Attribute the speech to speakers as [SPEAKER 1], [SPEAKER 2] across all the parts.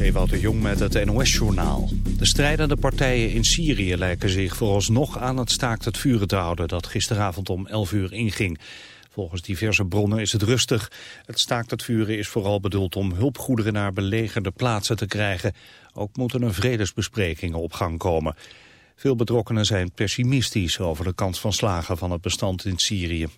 [SPEAKER 1] Ewout de Jong met het NOS-journaal. De strijdende partijen in Syrië lijken zich vooralsnog aan het staakt het vuren te houden... dat gisteravond om 11 uur inging. Volgens diverse bronnen is het rustig. Het staakt het vuren is vooral bedoeld om hulpgoederen naar belegerde plaatsen te krijgen. Ook moeten er vredesbesprekingen op gang komen. Veel betrokkenen zijn pessimistisch over de kans van slagen van het bestand in Syrië.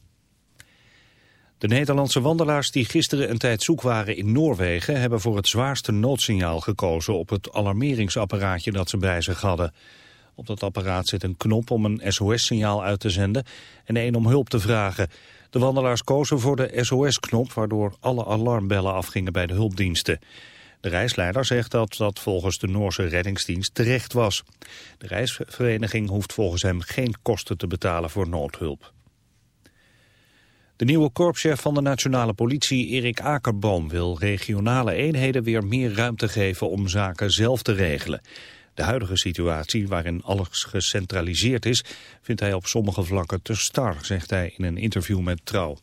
[SPEAKER 1] De Nederlandse wandelaars die gisteren een tijd zoek waren in Noorwegen... hebben voor het zwaarste noodsignaal gekozen op het alarmeringsapparaatje dat ze bij zich hadden. Op dat apparaat zit een knop om een SOS-signaal uit te zenden en een om hulp te vragen. De wandelaars kozen voor de SOS-knop, waardoor alle alarmbellen afgingen bij de hulpdiensten. De reisleider zegt dat dat volgens de Noorse reddingsdienst terecht was. De reisvereniging hoeft volgens hem geen kosten te betalen voor noodhulp. De nieuwe korpschef van de nationale politie, Erik Akerboom, wil regionale eenheden weer meer ruimte geven om zaken zelf te regelen. De huidige situatie, waarin alles gecentraliseerd is, vindt hij op sommige vlakken te star, zegt hij in een interview met Trouw.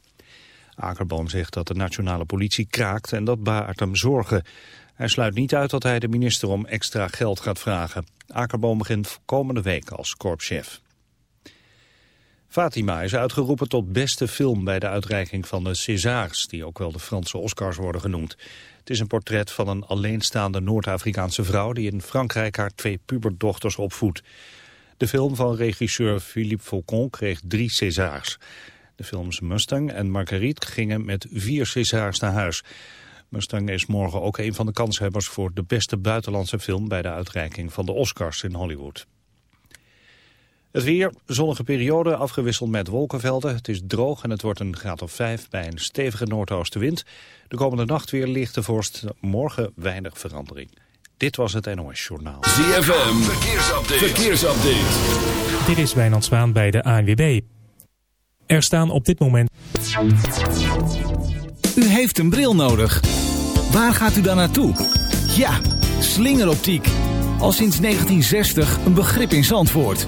[SPEAKER 1] Akerboom zegt dat de nationale politie kraakt en dat baart hem zorgen. Hij sluit niet uit dat hij de minister om extra geld gaat vragen. Akerboom begint komende week als korpschef. Fatima is uitgeroepen tot beste film bij de uitreiking van de Césars, die ook wel de Franse Oscars worden genoemd. Het is een portret van een alleenstaande Noord-Afrikaanse vrouw die in Frankrijk haar twee puberdochters opvoedt. De film van regisseur Philippe Faucon kreeg drie Césars. De films Mustang en Marguerite gingen met vier Césars naar huis. Mustang is morgen ook een van de kanshebbers voor de beste buitenlandse film bij de uitreiking van de Oscars in Hollywood. Het weer, zonnige periode, afgewisseld met wolkenvelden. Het is droog en het wordt een graad of 5 bij een stevige noordoostenwind. De komende nacht weer lichte vorst, morgen weinig verandering. Dit was het NOS Journaal.
[SPEAKER 2] ZFM, verkeersupdate. verkeersupdate.
[SPEAKER 3] Dit is Wijnand Zwaan bij de ANWB. Er staan op dit moment...
[SPEAKER 4] U heeft een bril nodig. Waar gaat u dan naartoe? Ja, slingeroptiek. Al sinds 1960 een begrip in Zandvoort.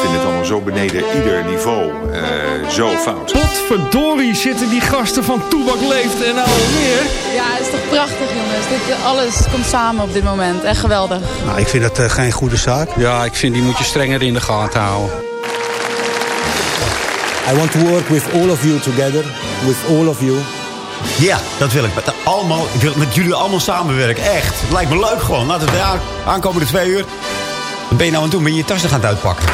[SPEAKER 5] Ik vind het allemaal zo beneden ieder niveau. Uh, zo fout.
[SPEAKER 6] Potverdorie zitten die gasten van Toebak Leeft en nou alweer.
[SPEAKER 7] Ja, het is toch prachtig jongens. Dit, alles komt samen op dit moment. Echt geweldig.
[SPEAKER 8] Nou, ik vind dat uh, geen goede zaak.
[SPEAKER 9] Ja, ik vind die moet je strenger in de gaten houden.
[SPEAKER 10] I want to work with all of you together. With all of you.
[SPEAKER 11] Ja, dat wil ik. Met, allemaal, ik wil met jullie allemaal samenwerken. Echt. Het lijkt me leuk gewoon. Laten we aan, aankomende twee uur. Wat ben je nou aan het doen? Ben je je tas gaan uitpakken?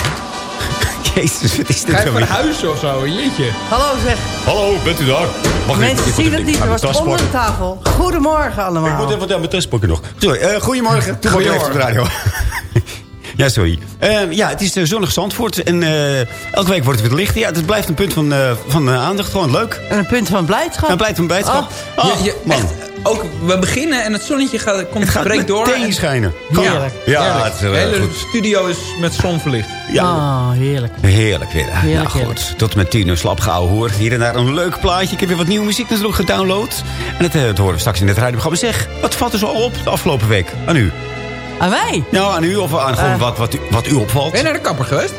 [SPEAKER 11] Jezus, wat is dit
[SPEAKER 6] Ga je naar huis of zo? Jeetje.
[SPEAKER 12] Hallo zeg.
[SPEAKER 11] Hallo, bent u daar?
[SPEAKER 12] Mag Mensen zien het niet, er was onder de tafel. Goedemorgen allemaal.
[SPEAKER 11] Ik moet even mijn tas pakken nog. Sorry, uh, goedemorgen. Goedemorgen. Op radio. Ja, sorry. Uh, ja, het is uh, zonnig Zandvoort. En uh, elke week wordt het weer licht. Ja, het blijft een punt van, van aandacht. Gewoon leuk.
[SPEAKER 12] En een punt van blijdschap.
[SPEAKER 11] Een punt van blijdschap.
[SPEAKER 12] Oh,
[SPEAKER 11] oh, je, je, man.
[SPEAKER 13] Ook, we beginnen en het zonnetje gaat, komt,
[SPEAKER 11] Het gaat
[SPEAKER 13] breekt door.
[SPEAKER 11] meteen schijnen.
[SPEAKER 13] Heerlijk.
[SPEAKER 11] Ja,
[SPEAKER 13] Heerlijk.
[SPEAKER 11] het heel
[SPEAKER 13] de hele
[SPEAKER 11] goed.
[SPEAKER 13] studio is met zon verlicht.
[SPEAKER 11] Ja.
[SPEAKER 12] Oh, heerlijk.
[SPEAKER 11] Heerlijk weer.
[SPEAKER 12] Heerlijk,
[SPEAKER 11] nou goed, tot met tien uur slap gehouden hoor. Hier en daar een leuk plaatje. Ik heb weer wat nieuwe muziek natuurlijk gedownload. En dat, eh, dat horen we straks in het radioprogramma. Zeg, wat valt er zo op de afgelopen week? Aan u?
[SPEAKER 12] Aan mij?
[SPEAKER 11] Nou, aan u of aan gewoon
[SPEAKER 12] Eh.
[SPEAKER 11] wat, wat, u, wat u opvalt?
[SPEAKER 13] Ben je naar de kapper geweest?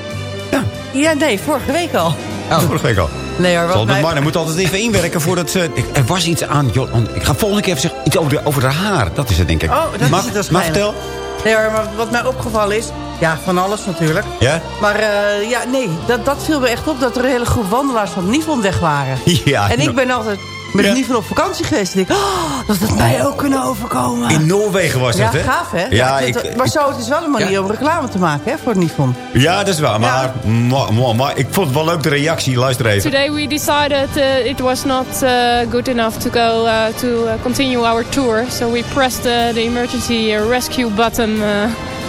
[SPEAKER 12] Ja, nee, vorige week al.
[SPEAKER 11] Oh. Vorige week al.
[SPEAKER 12] Nee hoor, wat
[SPEAKER 11] Zal
[SPEAKER 12] mij...
[SPEAKER 11] de Marne moet altijd even inwerken voordat ze... ik- Er was iets aan... joh, Ik ga volgende keer even zeggen iets over, de, over haar haar. Dat is het, denk ik.
[SPEAKER 12] Oh, dat
[SPEAKER 11] maar,
[SPEAKER 12] is het
[SPEAKER 11] Maar vertel.
[SPEAKER 12] Nee hoor, maar wat mij opgevallen is... Ja, van alles natuurlijk.
[SPEAKER 11] Ja?
[SPEAKER 12] Maar eh, ja, nee, dat, dat viel me echt op dat er een hele groep wandelaars van Nivon weg waren.
[SPEAKER 11] Ja,
[SPEAKER 12] en
[SPEAKER 11] nou.
[SPEAKER 12] ik ben altijd met
[SPEAKER 11] Ja.
[SPEAKER 12] Nivon op vakantie geweest. En ik dacht, oh, dat het mij ook kunnen overkomen.
[SPEAKER 11] In Noorwegen was
[SPEAKER 12] ja,
[SPEAKER 11] het, hè?
[SPEAKER 12] gaaf hè?
[SPEAKER 11] Ja,
[SPEAKER 12] het-
[SPEAKER 11] ik,
[SPEAKER 12] maar zo, het is wel een manier
[SPEAKER 11] Ja.
[SPEAKER 12] om reclame te maken hè, voor Nivon.
[SPEAKER 11] ja, dat is waar. Maar, maar, maar, maar ik vond het wel leuk, de reactie. Luister even.
[SPEAKER 14] Today we decided uh, it was not uh, good enough to go uh, to continue our tour. So we pressed uh, the emergency rescue button uh,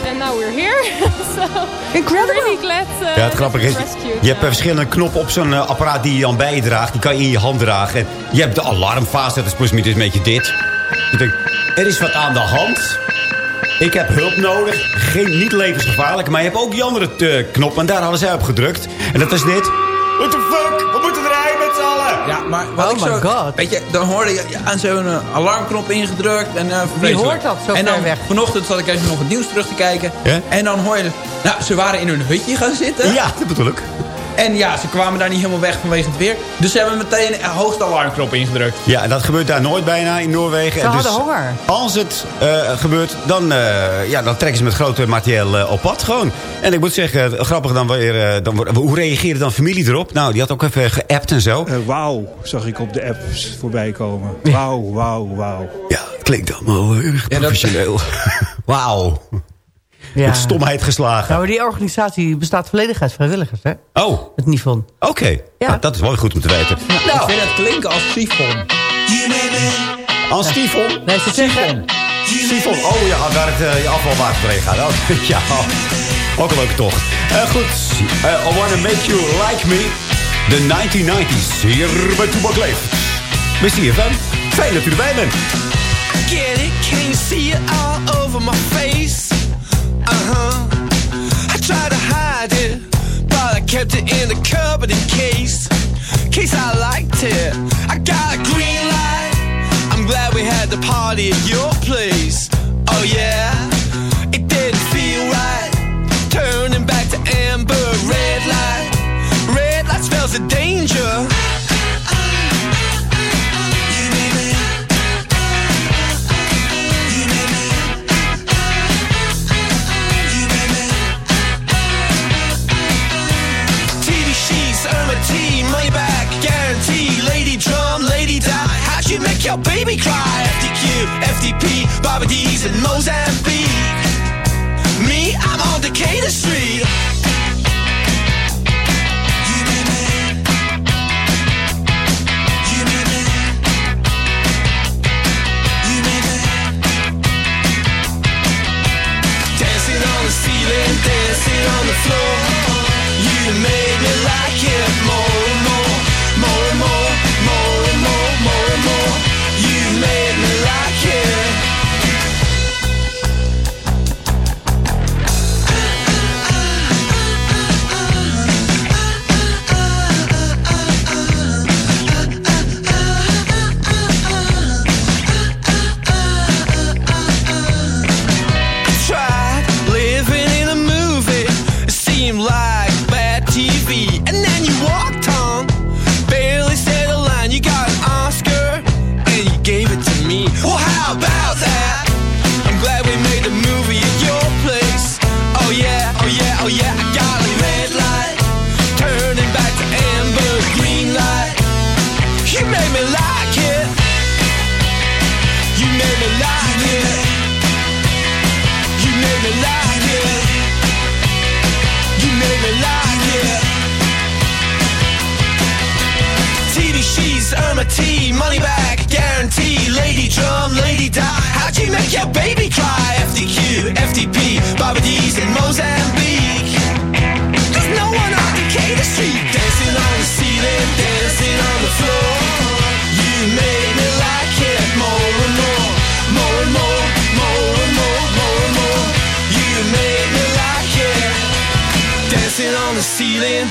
[SPEAKER 14] and now we're here. so
[SPEAKER 12] Incredible.
[SPEAKER 14] I'm really glad uh,
[SPEAKER 11] Ja, het grappige is,
[SPEAKER 14] rescued,
[SPEAKER 11] je hebt
[SPEAKER 14] uh,
[SPEAKER 11] verschillende knoppen op zo'n eh, apparaat die je dan bij je draagt. Die kan je in je hand dragen. En je hebt de alarmfase, dat is precies een beetje dit. Ik denk, er is wat aan de hand. Ik heb hulp nodig. Geen, niet levensgevaarlijk. Maar je hebt ook die andere eh, knop. En daar hadden zij op gedrukt. En dat is dit.
[SPEAKER 13] Maar wat
[SPEAKER 12] Oh
[SPEAKER 13] ik
[SPEAKER 12] my
[SPEAKER 13] zo,
[SPEAKER 12] God.
[SPEAKER 13] Weet je, dan hoorde je aan zo'n eh, alarmknop ingedrukt. En, eh, vreselijk.
[SPEAKER 12] hoort dat zo
[SPEAKER 13] En dan
[SPEAKER 12] ver weg?
[SPEAKER 13] vanochtend zat ik even nog het nieuws terug te kijken.
[SPEAKER 11] Ja?
[SPEAKER 13] En dan hoor je... Nou, ze waren in hun hutje gaan zitten.
[SPEAKER 11] Ja, dat bedoel ik.
[SPEAKER 13] En ja, ze kwamen daar niet helemaal weg vanwege het weer. Dus ze hebben meteen een hoogste alarmknop ingedrukt.
[SPEAKER 11] Ja, en dat gebeurt daar nooit bijna in Noorwegen.
[SPEAKER 12] Ze
[SPEAKER 11] En
[SPEAKER 12] hadden honger.
[SPEAKER 11] Als het eh, gebeurt, dan, eh, ja, dan trekken ze met grote materieel eh, op pad gewoon. En ik moet zeggen, grappig dan weer... eh, dan, hoe reageerde dan familie erop? Nou, die had ook even geappt en zo.
[SPEAKER 8] Wauw, zag ik op de apps voorbij komen. Wauw, wauw, wauw.
[SPEAKER 11] Ja, klinkt allemaal erg professioneel. Wauw.
[SPEAKER 12] Ja.
[SPEAKER 11] Met stomheid geslagen.
[SPEAKER 12] Nou, maar die organisatie bestaat volledig uit vrijwilligers, hè?
[SPEAKER 11] Oh,
[SPEAKER 12] Het Nivon.
[SPEAKER 11] oké. Nou, dat is wel goed om te weten.
[SPEAKER 13] Ik vind het klinken als Sifon.
[SPEAKER 11] Als Stifon.
[SPEAKER 12] Nee, ze zeggen...
[SPEAKER 11] Stifon, oh ja, waar het uh, je afvalwater gaat. Oh, ja, ook een leuke tocht. Eh, goed, Eh, I Wanna Make You Like Me. De 1990s, hier bij Toebak zien je van. Fijn dat u erbij bent.
[SPEAKER 15] get it? Can you see it all over my face? Uh huh. I tried to hide it, but I kept it in the cupboard case, case I liked it. I got a green light. I'm glad we had the party at your place. Oh yeah, it didn't feel right. Turning back to amber, red light. Red light spells danger. Make your baby cry? FDQ, FDP, Bobby D's in Mozambique. Me, I'm on Decatur Street. You mean Dancing on the ceiling, dancing on the floor. You made me like it more and more, more and more, more and more, more and more. Made me Irma T, money back, guarantee. Lady drum, lady die. How'd you make your baby cry? FDQ, FDP, D's in Mozambique. There's no one on Decatur Street dancing on the ceiling, dancing on the floor.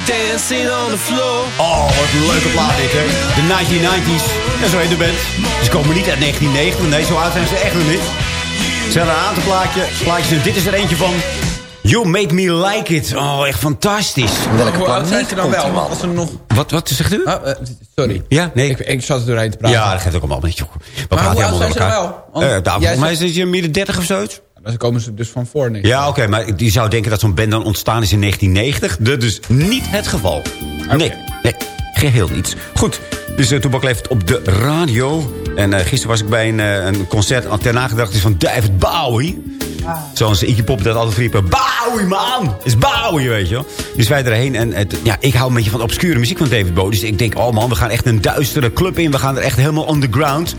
[SPEAKER 15] Dancing on the floor.
[SPEAKER 11] Oh, wat een leuke plaat dit, hè. De 1990s. En zo heet de band. Ze komen niet uit 1990. Nee, zo oud zijn ze echt nog niet. Ze hebben een aantal plaatje, plaatjes en dit is er eentje van. You Make Me Like It. Oh, echt fantastisch.
[SPEAKER 13] Welke Hoe oud zijn ze dan wel? Als ze nog...
[SPEAKER 11] Wat, wat zegt u?
[SPEAKER 13] Oh, eh, sorry.
[SPEAKER 11] Ja, nee.
[SPEAKER 13] Ik, ik zat er doorheen te praten.
[SPEAKER 11] Ja, dat geeft ook allemaal niet. We
[SPEAKER 13] Maar hoe oud
[SPEAKER 11] helemaal
[SPEAKER 13] zijn
[SPEAKER 11] door
[SPEAKER 13] ze
[SPEAKER 11] elkaar.
[SPEAKER 13] wel?
[SPEAKER 11] Eh, nou,
[SPEAKER 13] jij
[SPEAKER 11] volgens mij
[SPEAKER 13] zegt-
[SPEAKER 11] is het midden 30 of zoiets.
[SPEAKER 13] Dan komen ze dus van voor niks.
[SPEAKER 11] Ja, oké, maar die zou denken dat zo'n band dan ontstaan is in 1990. Dat is niet het geval. Nee, nee, geheel niet. Goed, dus uh, Toebak leeft op de radio. En eh, gisteren was ik bij een, eh, een concert ter nagedachtenis van David Bowie. Zoals Iggy Pop dat altijd riepen. Bowie, man! is Bowie, weet je wel. Dus wij erheen. En het, ja, ik hou een beetje van obscure muziek van David Bowie. Dus ik denk, oh man, we gaan echt een duistere club in. We gaan er echt helemaal underground.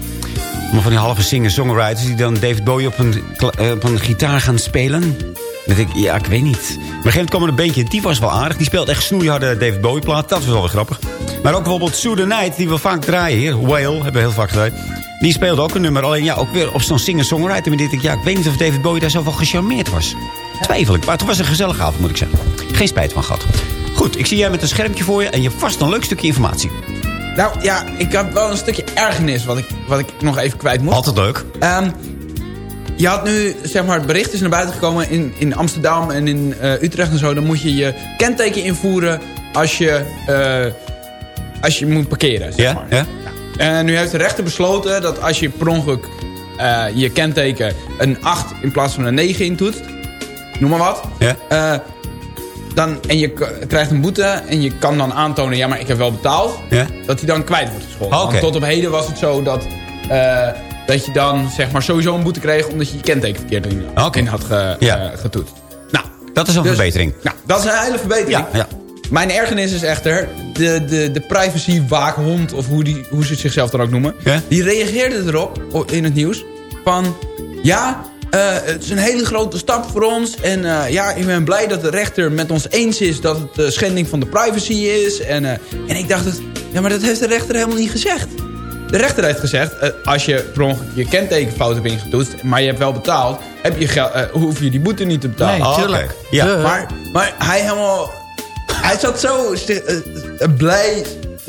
[SPEAKER 11] Maar van die halve singer-songwriters die dan David Bowie op een, eh, op een gitaar gaan spelen. Denk ik, ja, ik weet niet. Maar een kwam er een bandje, die was wel aardig. Die speelt echt snoeiharde David Bowie plaat. Dat was wel grappig. Maar ook bijvoorbeeld Sue the Night, die we vaak draaien hier. Whale, hebben we heel vaak gedraaid. Die speelde ook een nummer. Alleen ja, ook weer op zo'n singer-songwriter. Maar dit, ik, ja, ik weet niet of David Bowie daar zo van gecharmeerd was. Twijfel ik. Maar het was een gezellige avond, moet ik zeggen. Geen spijt van gehad. Goed, ik zie jij met een schermpje voor je. En je vast een leuk stukje informatie.
[SPEAKER 13] Nou ja, ik heb wel een stukje ergernis wat ik, wat ik nog even kwijt moet.
[SPEAKER 11] Altijd leuk.
[SPEAKER 13] Ehm, je had nu, zeg maar, het bericht is naar buiten gekomen in, in Amsterdam en in eh, Utrecht en zo. Dan moet je je kenteken invoeren als je, eh, als je moet parkeren, zeg
[SPEAKER 11] Ja?
[SPEAKER 13] maar.
[SPEAKER 11] Ja?
[SPEAKER 13] En nu heeft de rechter besloten dat als je per ongeluk eh, je kenteken een 8 in plaats van een 9 intoetst, noem maar wat.
[SPEAKER 11] Ja?
[SPEAKER 13] Dan, en je krijgt een boete en je kan dan aantonen, ja maar ik heb wel betaald.
[SPEAKER 11] Ja?
[SPEAKER 13] Dat hij dan kwijt wordt gescholden. Want tot op heden was het zo dat, eh, dat je dan zeg maar sowieso een boete kreeg omdat je je kenteken verkeerd in, in had ge,
[SPEAKER 11] Ja.
[SPEAKER 13] eh, getoetst. Nou,
[SPEAKER 11] Dat is een
[SPEAKER 13] Dus-
[SPEAKER 11] verbetering.
[SPEAKER 13] nou, dat is een hele verbetering.
[SPEAKER 11] Ja.
[SPEAKER 13] Mijn ergernis is echter, de, de, de privacywaakhond, of hoe, die, hoe ze het zichzelf dan ook noemen... Die reageerde erop in het nieuws van... ja, eh, het is een hele grote stap voor ons... en eh, ja, ik ben blij dat de rechter met ons eens is... dat het eh, schending van de privacy is. En, eh, en ik dacht, dat, ja, maar dat heeft de rechter helemaal niet gezegd. De rechter heeft gezegd, als je per ongeluk je kentekenfout hebt ingetoetst... maar je hebt wel betaald, heb je hoef je die boete niet te betalen.
[SPEAKER 11] Nee, tuurlijk. Oh, oké. Ja.
[SPEAKER 13] Maar, maar hij helemaal... Hij zat zo blij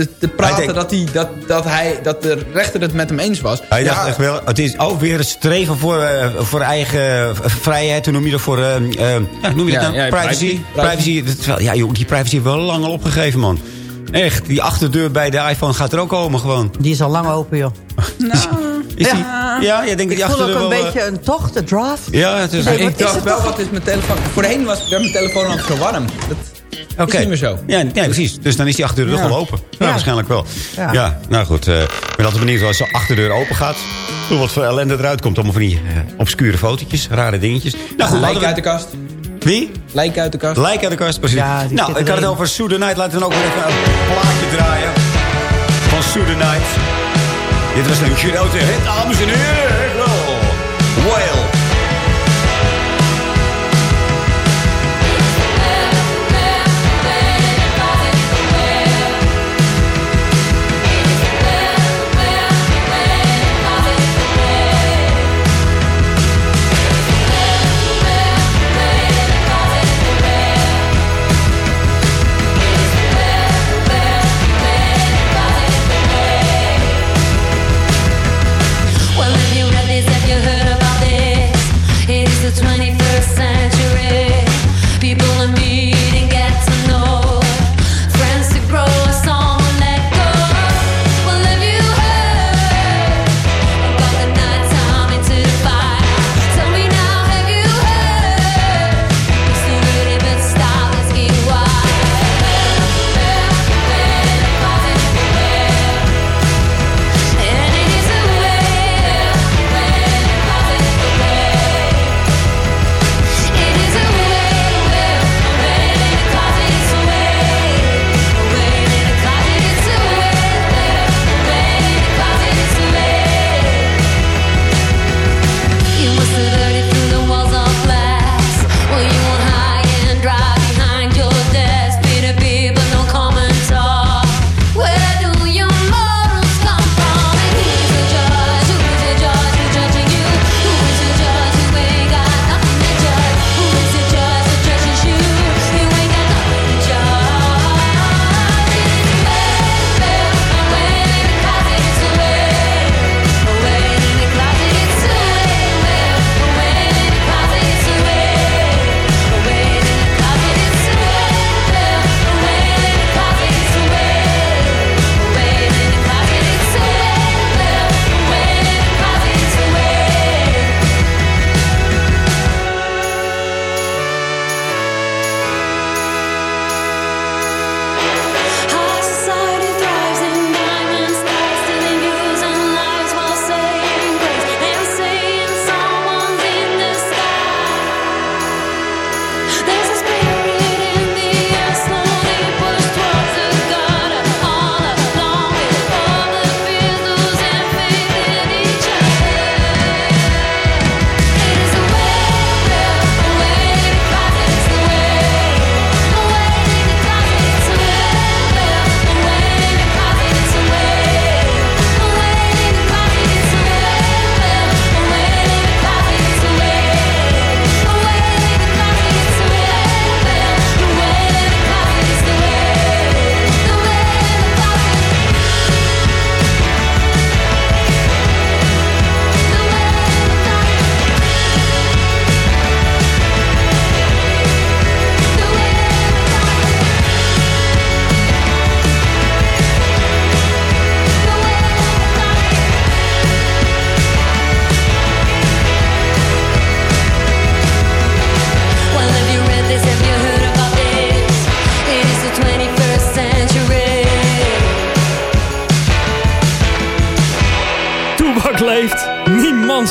[SPEAKER 13] te, te praten dat, hij, dat, dat, hij, dat de rechter het met hem eens was.
[SPEAKER 11] Hij dacht
[SPEAKER 13] Ja,
[SPEAKER 11] echt wel, het is ook weer een streven voor, eh, voor eigen vrijheid. Hoe noem je dat voor, eh, eh, ja, noem je dat
[SPEAKER 13] Ja,
[SPEAKER 11] nou?
[SPEAKER 13] ja,
[SPEAKER 11] privacy.
[SPEAKER 13] privacy.
[SPEAKER 11] privacy. dat is wel- ja, joh, die privacy heeft wel lang al opgegeven, man. Echt, die achterdeur bij de iPhone gaat er ook komen gewoon.
[SPEAKER 12] Die is al lang open, joh.
[SPEAKER 11] Is die, ja, jij denkt
[SPEAKER 12] Ik
[SPEAKER 11] die
[SPEAKER 12] voel ook
[SPEAKER 11] achterdeur
[SPEAKER 12] een
[SPEAKER 11] wel... eh,
[SPEAKER 12] beetje een tocht, een draft.
[SPEAKER 11] Ja, het is...
[SPEAKER 12] Nee,
[SPEAKER 13] ik dacht
[SPEAKER 12] het
[SPEAKER 13] wel,
[SPEAKER 12] toch?
[SPEAKER 13] wat is mijn telefoon... Voorheen was mijn telefoon altijd zo warm. Dat
[SPEAKER 11] Oké.
[SPEAKER 13] is niet meer zo.
[SPEAKER 11] Ja, ja, precies. Dus dan is die achterdeur
[SPEAKER 13] Ja.
[SPEAKER 11] wel open. Ja,
[SPEAKER 12] Ja.
[SPEAKER 11] waarschijnlijk wel. Ja,
[SPEAKER 12] Ja.
[SPEAKER 11] nou goed. eh, ik ben altijd benieuwd als de achterdeur open gaat. Hoe wat voor ellende eruit komt. Allemaal van die eh, obscure fotootjes, rare dingetjes. Nou goed,
[SPEAKER 13] Lijk uit de kast.
[SPEAKER 11] Wie?
[SPEAKER 13] Lijk uit de kast.
[SPEAKER 11] Lijk uit de kast, precies.
[SPEAKER 12] Ja,
[SPEAKER 11] nou, ik had het over Sue the Night. Laten we dan ook weer even een plaatje draaien. Van Sue the Night. Dit was een grote hit, dames en heren. Echt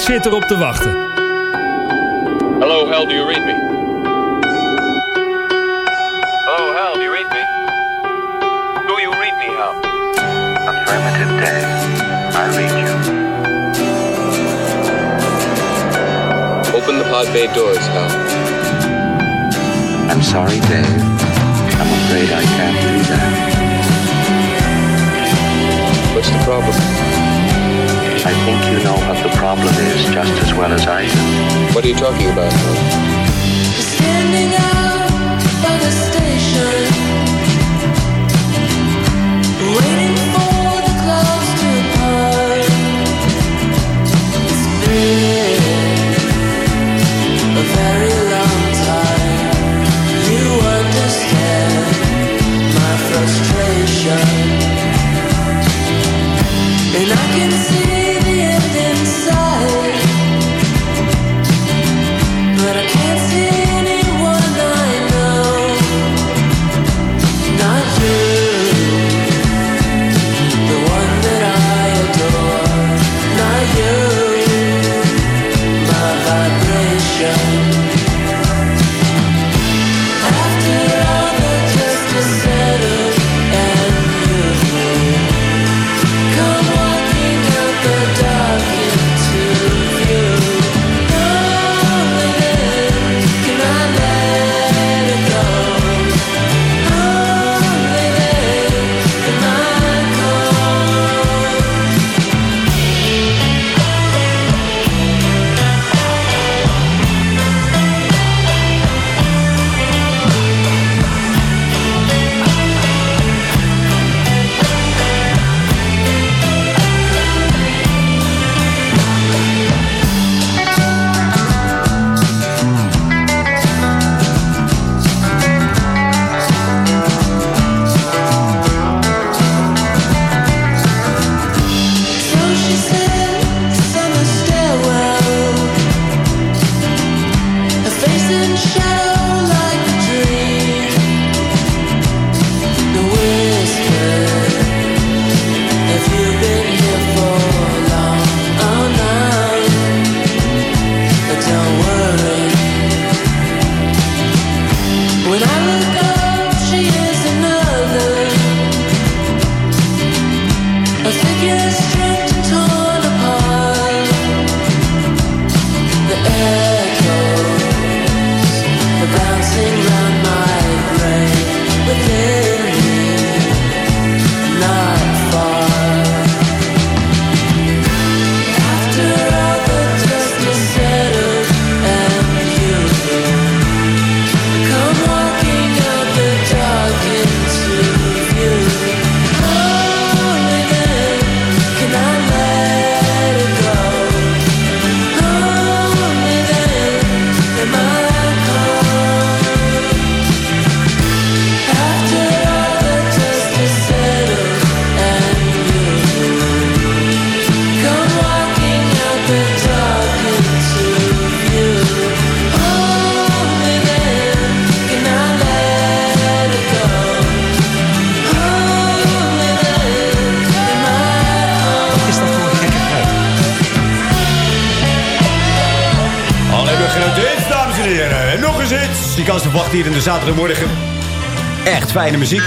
[SPEAKER 3] zit erop te wachten.
[SPEAKER 16] Hello, Hal, do you read me? Hello, Hal, do you read me? Do you read me, Hal?
[SPEAKER 17] Affirmative, Dave. I read you.
[SPEAKER 16] Open the pod bay doors, Hal.
[SPEAKER 17] I'm sorry, Dave. I'm afraid I can't do that.
[SPEAKER 16] What's the problem?
[SPEAKER 17] I think you know what the problem is just as well as I do.
[SPEAKER 16] What are you talking about,
[SPEAKER 11] Muziek.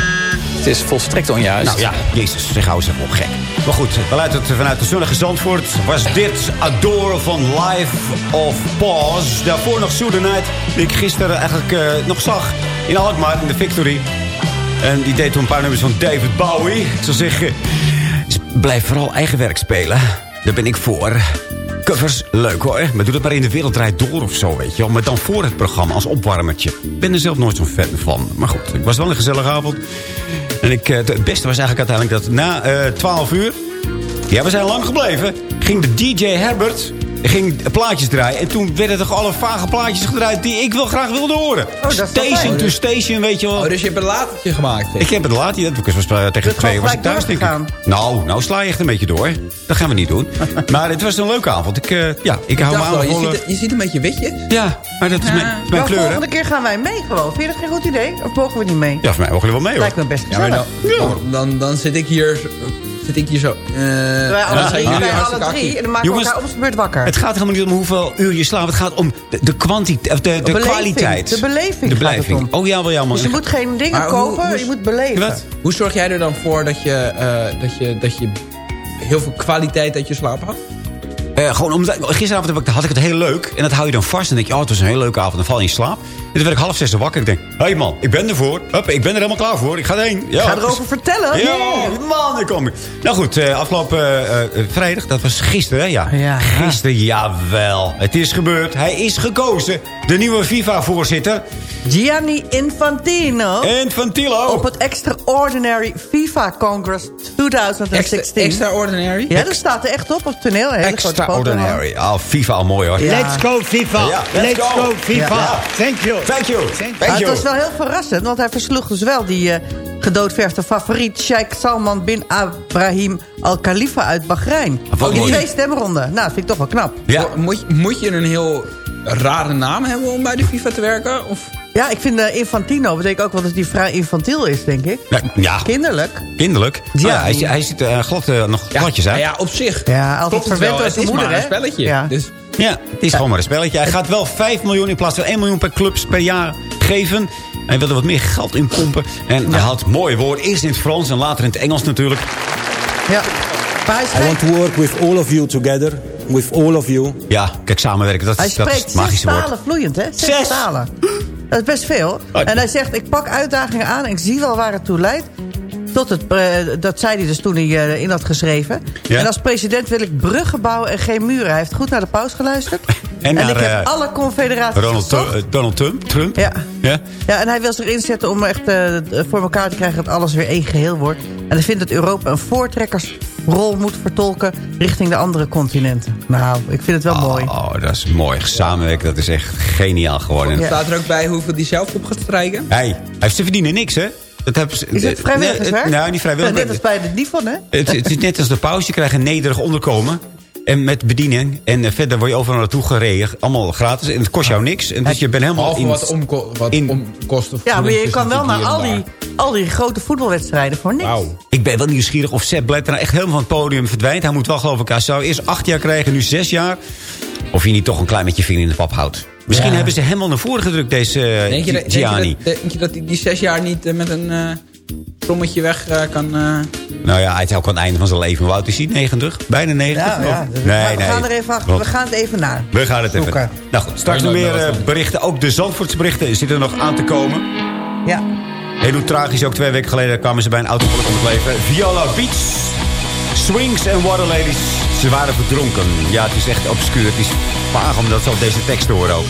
[SPEAKER 9] Het is volstrekt onjuist.
[SPEAKER 11] Nou ja, jezus, zeg hou even op gek. Maar goed, vanuit, het, vanuit de zonnige Zandvoort was dit Adore van Life of Pause. Daarvoor nog Night, die ik gisteren eigenlijk eh, nog zag in Alkmaar, in de Victory. En die deed toen een paar nummers van David Bowie. Ik zou zeggen, blijf vooral eigen werk spelen. Daar ben ik voor. Covers, leuk hoor. Maar doe dat maar in de wereld draait door of zo, weet je wel. Maar dan voor het programma als opwarmertje. Ik ben er zelf nooit zo'n fan van. Maar goed, het was wel een gezellige avond. En ik, eh, het beste was eigenlijk uiteindelijk dat na eh 12 uur... Ja, we zijn lang gebleven. Ging de DJ Herbert ging plaatjes draaien. En toen werden toch alle vage plaatjes gedraaid die ik wel graag wilde horen.
[SPEAKER 13] wel
[SPEAKER 11] station to station, weet je wel.
[SPEAKER 13] Oh, dus je hebt een latertje gemaakt.
[SPEAKER 11] Ik heb het laat. Dat was eh, tegen twee was ik thuis, denk ik. Nou, nou sla je echt een beetje door. Dat gaan we niet doen. maar het was een leuke avond. Ik, eh, ja, ik hou me aan
[SPEAKER 13] wel,
[SPEAKER 11] de
[SPEAKER 13] je,
[SPEAKER 11] volle-
[SPEAKER 13] ziet, je ziet een beetje witjes.
[SPEAKER 11] Ja, maar dat is mijn, mijn
[SPEAKER 12] Maar
[SPEAKER 11] kleur, hè?
[SPEAKER 12] volgende keer gaan wij mee gewoon. Vind je dat geen goed idee? Of mogen we niet mee?
[SPEAKER 11] Ja, voor mij mogen jullie wel mee, hoor.
[SPEAKER 12] Lijkt me best
[SPEAKER 13] Ja,
[SPEAKER 12] gezellig.
[SPEAKER 13] dan, dan, dan zit ik hier ik hier zo... eh,
[SPEAKER 12] Wij
[SPEAKER 13] en
[SPEAKER 12] alle drie, wij alle drie. En dan maken we
[SPEAKER 11] Jongens,
[SPEAKER 12] elkaar op beurt wakker.
[SPEAKER 11] Het gaat helemaal niet om hoeveel uur je slaapt. Het gaat om de, de kwantiteit, de, de,
[SPEAKER 12] beleving.
[SPEAKER 11] kwaliteit.
[SPEAKER 12] De beleving
[SPEAKER 11] De
[SPEAKER 12] gaat
[SPEAKER 11] beleving.
[SPEAKER 12] het om.
[SPEAKER 11] Oh ja, wel jammer.
[SPEAKER 12] Dus je moet geen dingen
[SPEAKER 13] Maar
[SPEAKER 12] kopen,
[SPEAKER 13] hoe-
[SPEAKER 12] je moet beleven.
[SPEAKER 11] Wat?
[SPEAKER 13] Hoe zorg jij er dan voor dat je, eh, dat je, dat je heel veel kwaliteit uit je slaap had?
[SPEAKER 11] Eh, gewoon omdat, gisteravond heb ik, had ik het heel leuk. En dat hou je dan vast. En dan denk je, oh, het was een hele leuke avond. Dan val je in slaap. En toen werd ik half zes wakker. Ik denk, hé hey man, ik ben ervoor. Hup, ik ben er helemaal klaar voor. Ik ga erheen. Ja,
[SPEAKER 12] Ga erover vertellen.
[SPEAKER 11] Ja, man, ik kom. Nou goed, eh, afgelopen eh, eh, vrijdag, dat was gisteren, hè? Ja.
[SPEAKER 12] Ja.
[SPEAKER 11] Gisteren, jawel. Het is gebeurd. Hij is gekozen. De nieuwe FIFA-voorzitter.
[SPEAKER 12] Gianni Infantino.
[SPEAKER 11] Infantilo.
[SPEAKER 12] Op het Extraordinary FIFA Congress 2016.
[SPEAKER 13] Extra, extraordinary?
[SPEAKER 12] Ja, dat staat er echt op op het toneel.
[SPEAKER 11] Extraordinary. Oh, FIFA al mooi hoor.
[SPEAKER 12] Ja.
[SPEAKER 8] Let's go FIFA.
[SPEAKER 11] Ja,
[SPEAKER 8] let's, go, FIFA.
[SPEAKER 11] Ja.
[SPEAKER 8] Thank you.
[SPEAKER 11] Thank you.
[SPEAKER 8] Thank
[SPEAKER 12] het was wel heel verrassend, want hij versloeg dus wel die eh, gedoodverfde favoriet... Sheikh Salman bin Abraham Al-Khalifa uit Bahrein.
[SPEAKER 11] Wat
[SPEAKER 12] In twee stemronden. Nou, dat vind ik toch wel knap.
[SPEAKER 11] Ja.
[SPEAKER 13] Moet, moet je een heel rare naam hebben om bij de FIFA te werken? Of?
[SPEAKER 12] Ja, ik vind eh, Infantino, betekent ook wel dat hij vrij infantiel is, denk ik.
[SPEAKER 11] Ja, ja,
[SPEAKER 12] Kinderlijk.
[SPEAKER 11] kinderlijk.
[SPEAKER 12] Ja.
[SPEAKER 11] Ja, hij, hij ziet er glad, eh, nog gladjes uit.
[SPEAKER 13] Nou ja, op zich.
[SPEAKER 12] Ja, altijd verwend
[SPEAKER 13] is
[SPEAKER 12] moeder,
[SPEAKER 13] maar een
[SPEAKER 12] hè?
[SPEAKER 13] spelletje.
[SPEAKER 12] Ja.
[SPEAKER 13] Dus
[SPEAKER 11] Ja, het is gewoon maar een spelletje. Hij gaat wel 5 miljoen in plaats van 1 miljoen per clubs per jaar geven. Hij wil er wat meer geld in pompen. En hij had mooie woorden. Eerst in het Frans en later in het Engels natuurlijk.
[SPEAKER 12] Ja.
[SPEAKER 10] I
[SPEAKER 12] spreekt,
[SPEAKER 10] want to work with all of you together. With all of you.
[SPEAKER 11] Ja, kijk, samenwerken, dat,
[SPEAKER 12] hij
[SPEAKER 11] is- dat is
[SPEAKER 12] spreekt
[SPEAKER 11] het magische woord.
[SPEAKER 12] talen vloeiend, hè? Zes,
[SPEAKER 11] Zes?
[SPEAKER 12] talen. Dat is best veel.
[SPEAKER 11] Oh.
[SPEAKER 12] En hij zegt, ik pak uitdagingen aan en ik zie wel waar het toe leidt. Tot het, dat zei hij dus toen hij eh, in had geschreven.
[SPEAKER 11] Ja.
[SPEAKER 12] En als president wil ik bruggen bouwen en geen muren. Hij heeft goed naar de paus geluisterd.
[SPEAKER 11] En
[SPEAKER 12] En,
[SPEAKER 11] naar,
[SPEAKER 12] ik heb
[SPEAKER 11] eh,
[SPEAKER 12] alle confederaties
[SPEAKER 11] Donald, eh, Donald Trump. Trump.
[SPEAKER 12] Ja.
[SPEAKER 11] Ja?
[SPEAKER 12] ja, en hij wil zich inzetten om echt voor elkaar te krijgen... dat alles weer één geheel wordt. En hij vindt dat Europa een voortrekkersrol moet vertolken... richting de andere continenten. Nou, ik vind het wel mooi.
[SPEAKER 11] Oh, dat is mooi. Samenwerken, dat is echt geniaal geworden.
[SPEAKER 12] Ja.
[SPEAKER 13] staat er ook bij hoeveel die zelf op gaat strijken?
[SPEAKER 11] Hey, hij heeft ze verdienen niks, hè? Dat hebben ze,
[SPEAKER 12] Is het vrijwilligerswerk?
[SPEAKER 11] Nee, nou, niet vrijwillig.
[SPEAKER 12] Net als bij de Nifon, hè?
[SPEAKER 11] Het, het is net als de pauze. Je krijgt een nederig onderkomen. En met bediening. En eh, verder word je overal naartoe gereden. Allemaal gratis. En het kost jou niks. En dus je bent helemaal in...
[SPEAKER 13] wat, omko wat
[SPEAKER 11] in-
[SPEAKER 13] omkosten.
[SPEAKER 12] Ja, maar je kan wel naar al die, al die grote voetbalwedstrijden voor niks.
[SPEAKER 13] Wauw.
[SPEAKER 11] Ik ben wel nieuwsgierig of Sepp Blatter nou echt helemaal van het podium verdwijnt. Hij moet wel geloof ik, hij zou eerst acht jaar krijgen, nu zes jaar. Of je niet toch een klein beetje vinger in de pap houdt. Misschien
[SPEAKER 12] Ja.
[SPEAKER 11] hebben ze helemaal naar voren gedrukt, deze
[SPEAKER 13] Denk je, dat- denk, je
[SPEAKER 11] Gianni.
[SPEAKER 13] dat, denk je dat hij die zes jaar niet eh, met een eh sommetje weg eh, kan... eh,
[SPEAKER 11] Nou ja, hij is ook aan het einde van zijn leven. Oud is hij? 90? Bijna 90?
[SPEAKER 12] Ja, ja.
[SPEAKER 11] Of-
[SPEAKER 12] We, gaan- er even achter. We gaan het even naar.
[SPEAKER 11] We gaan het even. Nou goed, straks nog meer berichten. Ook de Zandvoortse berichten zitten er nog aan te komen.
[SPEAKER 12] Ja.
[SPEAKER 11] Heel tragisch, ook twee weken geleden kwamen ze bij een auto-ongeluk om het leven. Viola Beach, Swings en Water Ladies. Ze waren verdronken. Ja, het is echt obscuur. Het is vaag om dat zo deze tekst te horen ook.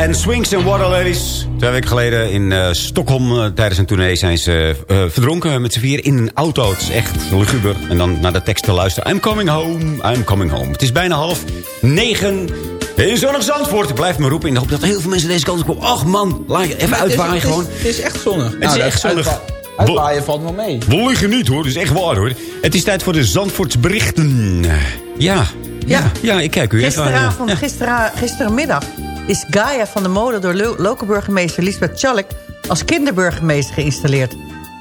[SPEAKER 11] En Swings and Water Ladies. Twee weken geleden in eh, Stockholm eh, tijdens een tournee zijn ze eh, verdronken met z'n vier in een auto. Het is echt luguber. En dan naar de tekst te luisteren. I'm coming home, I'm coming home. Het is bijna half negen in zonnig Zandvoort. Ik blijf me roepen in de hoop dat heel veel mensen deze kant op komen. Ach man, laat je even
[SPEAKER 13] het
[SPEAKER 11] uitwaaien
[SPEAKER 13] het is-
[SPEAKER 11] gewoon.
[SPEAKER 13] Het is echt zonnig.
[SPEAKER 11] Het is echt zonnig.
[SPEAKER 13] Uitwa uitwaaien valt wel mee.
[SPEAKER 11] We liggen niet hoor, dat is echt waar hoor. Het is tijd voor de Zandvoorts berichten. Ja, ja, ja, ik kijk u even aan.
[SPEAKER 12] Gisteravond,
[SPEAKER 11] Ja.
[SPEAKER 12] gistera, gisterenmiddag is Gaia van de Molen... door lo- lokale burgemeester Lisbeth Tjallik als kinderburgemeester geïnstalleerd.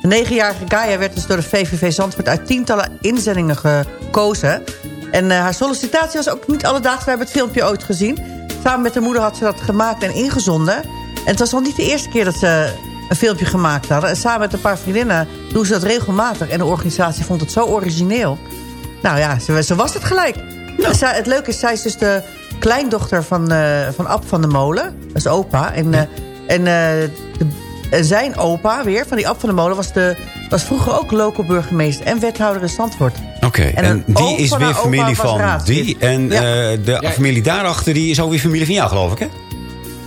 [SPEAKER 12] De negenjarige Gaia werd dus door de VVV Zandvoort... uit tientallen inzendingen gekozen. En eh, haar sollicitatie was ook niet alledaags. We hebben het filmpje ooit gezien. Samen met haar moeder had ze dat gemaakt en ingezonden. En het was al niet de eerste keer dat ze een filmpje gemaakt hadden. En samen met een paar vriendinnen doen ze dat regelmatig. En de organisatie vond het zo origineel. Nou ja, ze, ze was het gelijk. Zij- het leuke is, zij is dus de kleindochter van, eh, van Ab van de Molen. Dat is opa. En, eh, en, eh, de- en zijn opa weer, van die Ab van de Molen... was, de, was vroeger ook local burgemeester en wethouder in Zandvoort.
[SPEAKER 11] Oké,
[SPEAKER 12] En
[SPEAKER 11] die is weer familie van die. En
[SPEAKER 12] Ja.
[SPEAKER 11] eh, de familie daarachter die is ook weer familie van jou, geloof ik, hè?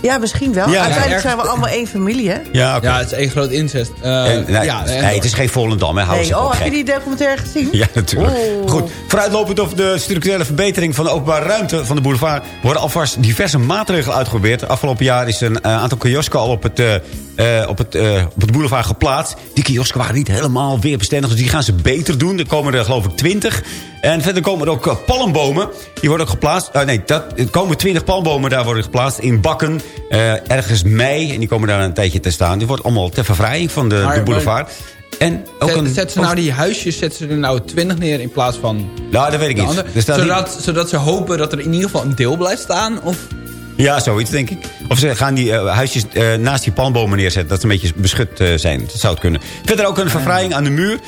[SPEAKER 12] Ja, misschien wel.
[SPEAKER 11] Ja,
[SPEAKER 12] Uiteindelijk
[SPEAKER 13] ergens-
[SPEAKER 12] zijn we allemaal één familie, hè?
[SPEAKER 11] Ja, oké.
[SPEAKER 13] Ja, het is één groot incest. Eh,
[SPEAKER 11] En, nee,
[SPEAKER 13] ja,
[SPEAKER 11] nee, het is geen Volendam, hè? Hou
[SPEAKER 12] Nee,
[SPEAKER 11] ze
[SPEAKER 12] oh, heb je die documentaire gezien?
[SPEAKER 11] Ja, natuurlijk.
[SPEAKER 12] Oh.
[SPEAKER 11] Goed. Vooruitlopend op de structurele verbetering van de openbare ruimte van de boulevard... worden alvast diverse maatregelen uitgeprobeerd. Afgelopen jaar is een eh, aantal kiosken al op het, eh, eh, op, het, eh, op het boulevard geplaatst. Die kiosken waren niet helemaal weerbestendig, dus die gaan ze beter doen. Er komen er geloof ik 20. En verder komen er ook eh, palmbomen. Die worden ook geplaatst. eh, nee, dat, er komen 20 palmbomen daar worden geplaatst in bakken. eh, ergens mei. En die komen daar een tijdje te staan. Die wordt allemaal ter vervrijing van de,
[SPEAKER 13] Maar-
[SPEAKER 11] de boulevard. En ook
[SPEAKER 13] Zet,
[SPEAKER 11] een,
[SPEAKER 13] zet ze nou die huisjes, zetten ze er nou 20 neer in plaats van...
[SPEAKER 11] Nou, dat weet ik niet-
[SPEAKER 13] zodat, zodat ze hopen dat er in ieder geval een deel blijft staan? Of
[SPEAKER 11] Ja, zoiets denk ik. Of ze gaan die eh, huisjes eh, naast die palmbomen neerzetten. Dat ze een beetje beschut eh, zijn. Dat zou het kunnen. Verder ook een verfraaiing aan de muur.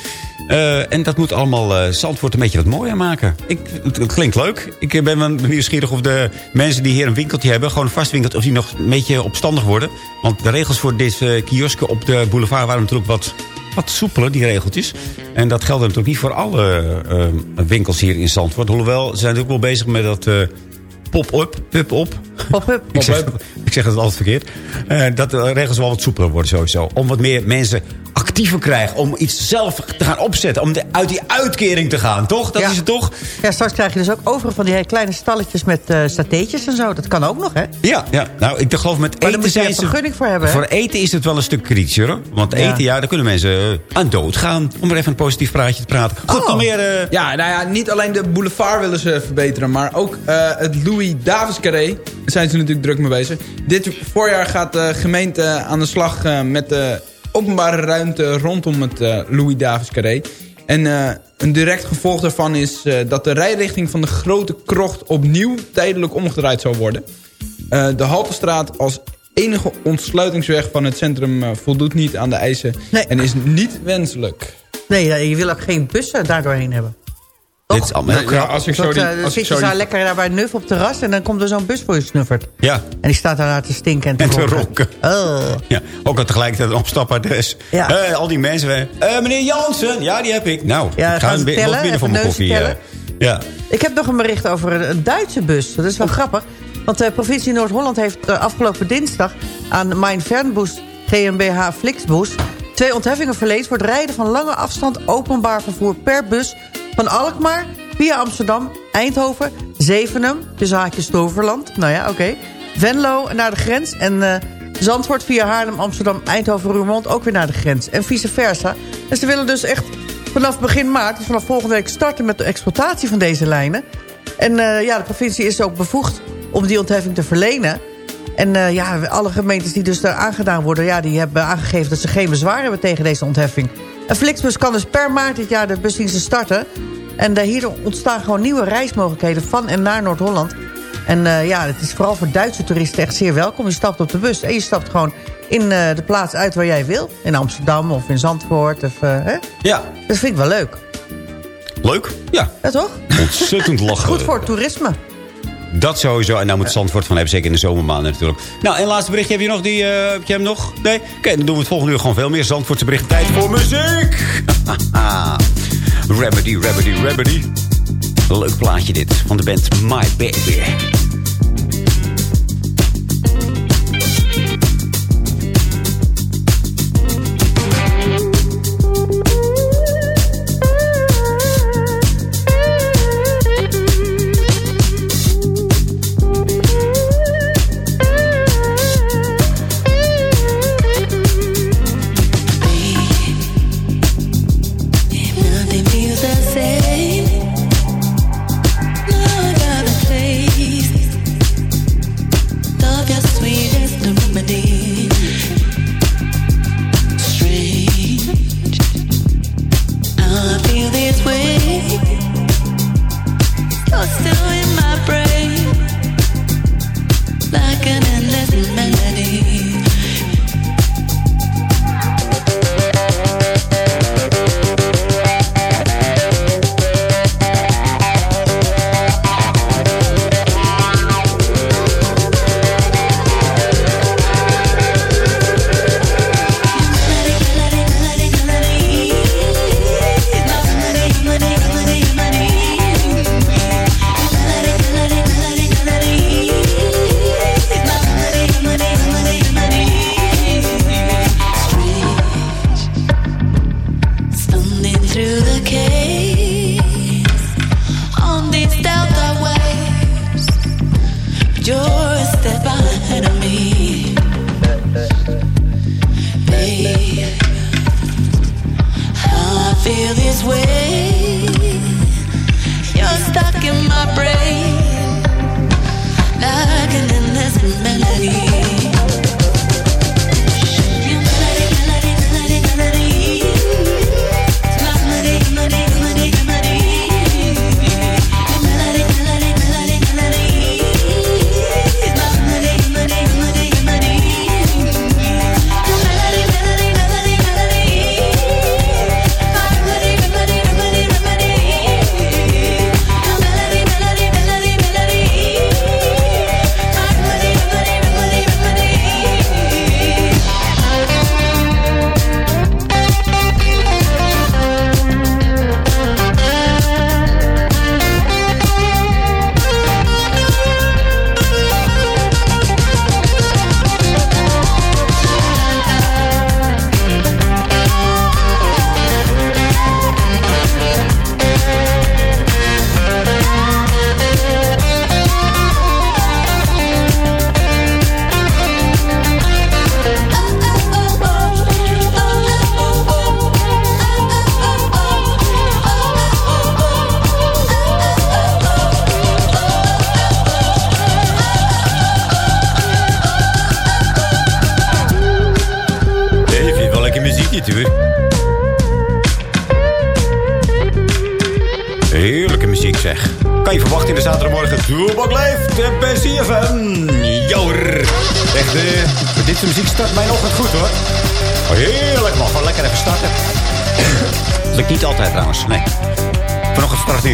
[SPEAKER 11] En dat moet allemaal Zandvoort een beetje wat mooier maken. Ik, het, het klinkt leuk. Ik ben wel nieuwsgierig of de mensen die hier een winkeltje hebben... gewoon een vast winkeltje, of die nog een beetje opstandig worden. Want de regels voor deze kiosken op de boulevard... waren natuurlijk wat, wat soepeler, die regeltjes. En dat geldt natuurlijk niet voor alle winkels hier in Zandvoort. Hoewel, ze zijn natuurlijk wel bezig met dat... pop-up, pop-up.
[SPEAKER 12] Pop-up.
[SPEAKER 11] Ik zeg, ik zeg het altijd verkeerd. Eh, dat de regels wel wat soepeler worden sowieso. Om wat meer mensen actiever krijgen. Om iets zelf te gaan opzetten. Om de, uit die uitkering te gaan, toch? Dat
[SPEAKER 12] Ja.
[SPEAKER 11] is het toch?
[SPEAKER 12] Ja, straks krijg je dus ook overal van die hele kleine stalletjes met eh satéetjes en zo. Dat kan ook nog, hè?
[SPEAKER 11] Ja, ja. nou, ik geloof met
[SPEAKER 12] Maar daar
[SPEAKER 11] eten
[SPEAKER 12] moet je
[SPEAKER 11] zijn
[SPEAKER 12] vergunning voor hebben, hè?
[SPEAKER 11] Voor eten is het wel een stuk kritischer, hoor. Want
[SPEAKER 12] Ja.
[SPEAKER 11] eten, ja, daar kunnen mensen eh, aan dood gaan. Om er even een positief praatje te praten. Goed,
[SPEAKER 12] Oh.
[SPEAKER 11] nog meer... eh,
[SPEAKER 13] Ja, nou ja, niet alleen de boulevard willen ze verbeteren... maar ook eh, het Louis Davis Carré. Daar zijn ze natuurlijk druk mee bezig. Dit voorjaar gaat de gemeente aan de slag met de openbare ruimte... rondom het eh, Louis Davis Carré. En eh, een direct gevolg daarvan is eh, dat de rijrichting van de grote krocht... opnieuw tijdelijk omgedraaid zal worden. De Haltestraat als enige ontsluitingsweg van het centrum... voldoet niet aan de eisen en is niet wenselijk.
[SPEAKER 12] Nee, je wil ook geen bussen daar doorheen hebben.
[SPEAKER 11] Dit is allemaal heel
[SPEAKER 13] Ja, als ik zo
[SPEAKER 12] Dat,
[SPEAKER 13] die,
[SPEAKER 12] eh,
[SPEAKER 13] als
[SPEAKER 12] zit je
[SPEAKER 13] zo die-
[SPEAKER 12] lekker daar bij Nuf op het terras... en dan komt er zo'n bus voor je snuffert.
[SPEAKER 11] Ja,
[SPEAKER 12] En die staat daar te stinken en te,
[SPEAKER 11] en te rokken.
[SPEAKER 12] Oh.
[SPEAKER 11] Ja, ook al tegelijkertijd een opstapadres.
[SPEAKER 12] Ja.
[SPEAKER 11] Eh, al die mensen. eh, meneer Jansen, ja, die heb ik. Nou,
[SPEAKER 12] Ja,
[SPEAKER 11] ik ga een
[SPEAKER 12] tellen?
[SPEAKER 11] nog binnen voor mijn koffie. ja.
[SPEAKER 12] Ik heb nog een bericht over een, een Duitse bus. Dat is wel grappig. Want de provincie Noord-Holland heeft afgelopen dinsdag... aan Mijn Fernbus GmbH Flixbus... twee ontheffingen verleend voor het rijden van lange afstand... openbaar vervoer per bus van Alkmaar via Amsterdam, Eindhoven... Zevenum, tussen haakjes Toverland. Nou ja, oké. Venlo naar de grens. En eh, Zandvoort via Haarlem, Amsterdam, Eindhoven, Roermond ook weer naar de grens. En vice versa. En ze willen dus echt vanaf begin maart, dus vanaf volgende week... starten met de exploitatie van deze lijnen. En eh, ja, de provincie is ook bevoegd om die ontheffing te verlenen. En eh, ja, alle gemeentes die dus daar aangedaan worden... Ja, die hebben aangegeven dat ze geen bezwaar hebben tegen deze ontheffing. En Flixbus kan dus per maart dit jaar de busdiensten starten. En hier ontstaan gewoon nieuwe reismogelijkheden van en naar Noord-Holland. En uh, ja, het is vooral voor Duitse toeristen echt zeer welkom. Je stapt op de bus en je stapt gewoon in uh, de plaats uit waar jij wil. In Amsterdam of in Zandvoort. Of, hè?
[SPEAKER 11] Ja.
[SPEAKER 12] Dat vind ik wel leuk.
[SPEAKER 11] Leuk? Ja.
[SPEAKER 12] Ja, toch?
[SPEAKER 11] Ontzettend lachen.
[SPEAKER 12] Goed voor het toerisme.
[SPEAKER 11] Dat sowieso. En nou moet Zandvoort van hebben, zeker in de zomermaanden natuurlijk. Nou, en laatste berichtje. Heb je nog die... Uh, heb je hem nog? Nee? Oké, okay, dan doen we het volgende uur gewoon veel meer Zandvoortse berichten. Tijd voor muziek! remedy, remedy, remedy. Leuk plaatje dit. Van de band My Baby.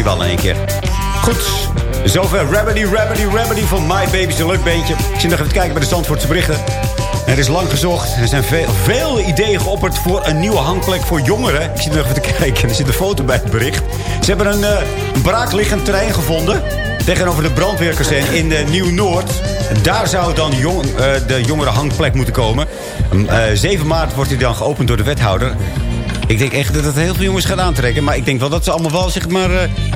[SPEAKER 11] Hij wel in één keer. Goed. Zover Remedy, Remedy, Remedy van My Baby's leuk beentje. Ik zit nog even te kijken bij de Zandvoortse berichten. Er is lang gezocht. Er zijn veel, ideeën geopperd voor een nieuwe hangplek voor jongeren. Ik zit nog even te kijken. Er zit een foto bij het bericht. Ze hebben een uh, braakliggend terrein gevonden. Tegenover de brandweerkazerne in uh, Nieuw-Noord. Daar zou dan jong, uh, de jongere hangplek moeten komen. Uh, 7 maart wordt die dan geopend door de wethouder. Ik denk echt dat het heel veel jongens gaat aantrekken. Maar ik denk wel dat ze allemaal wel zeg maar,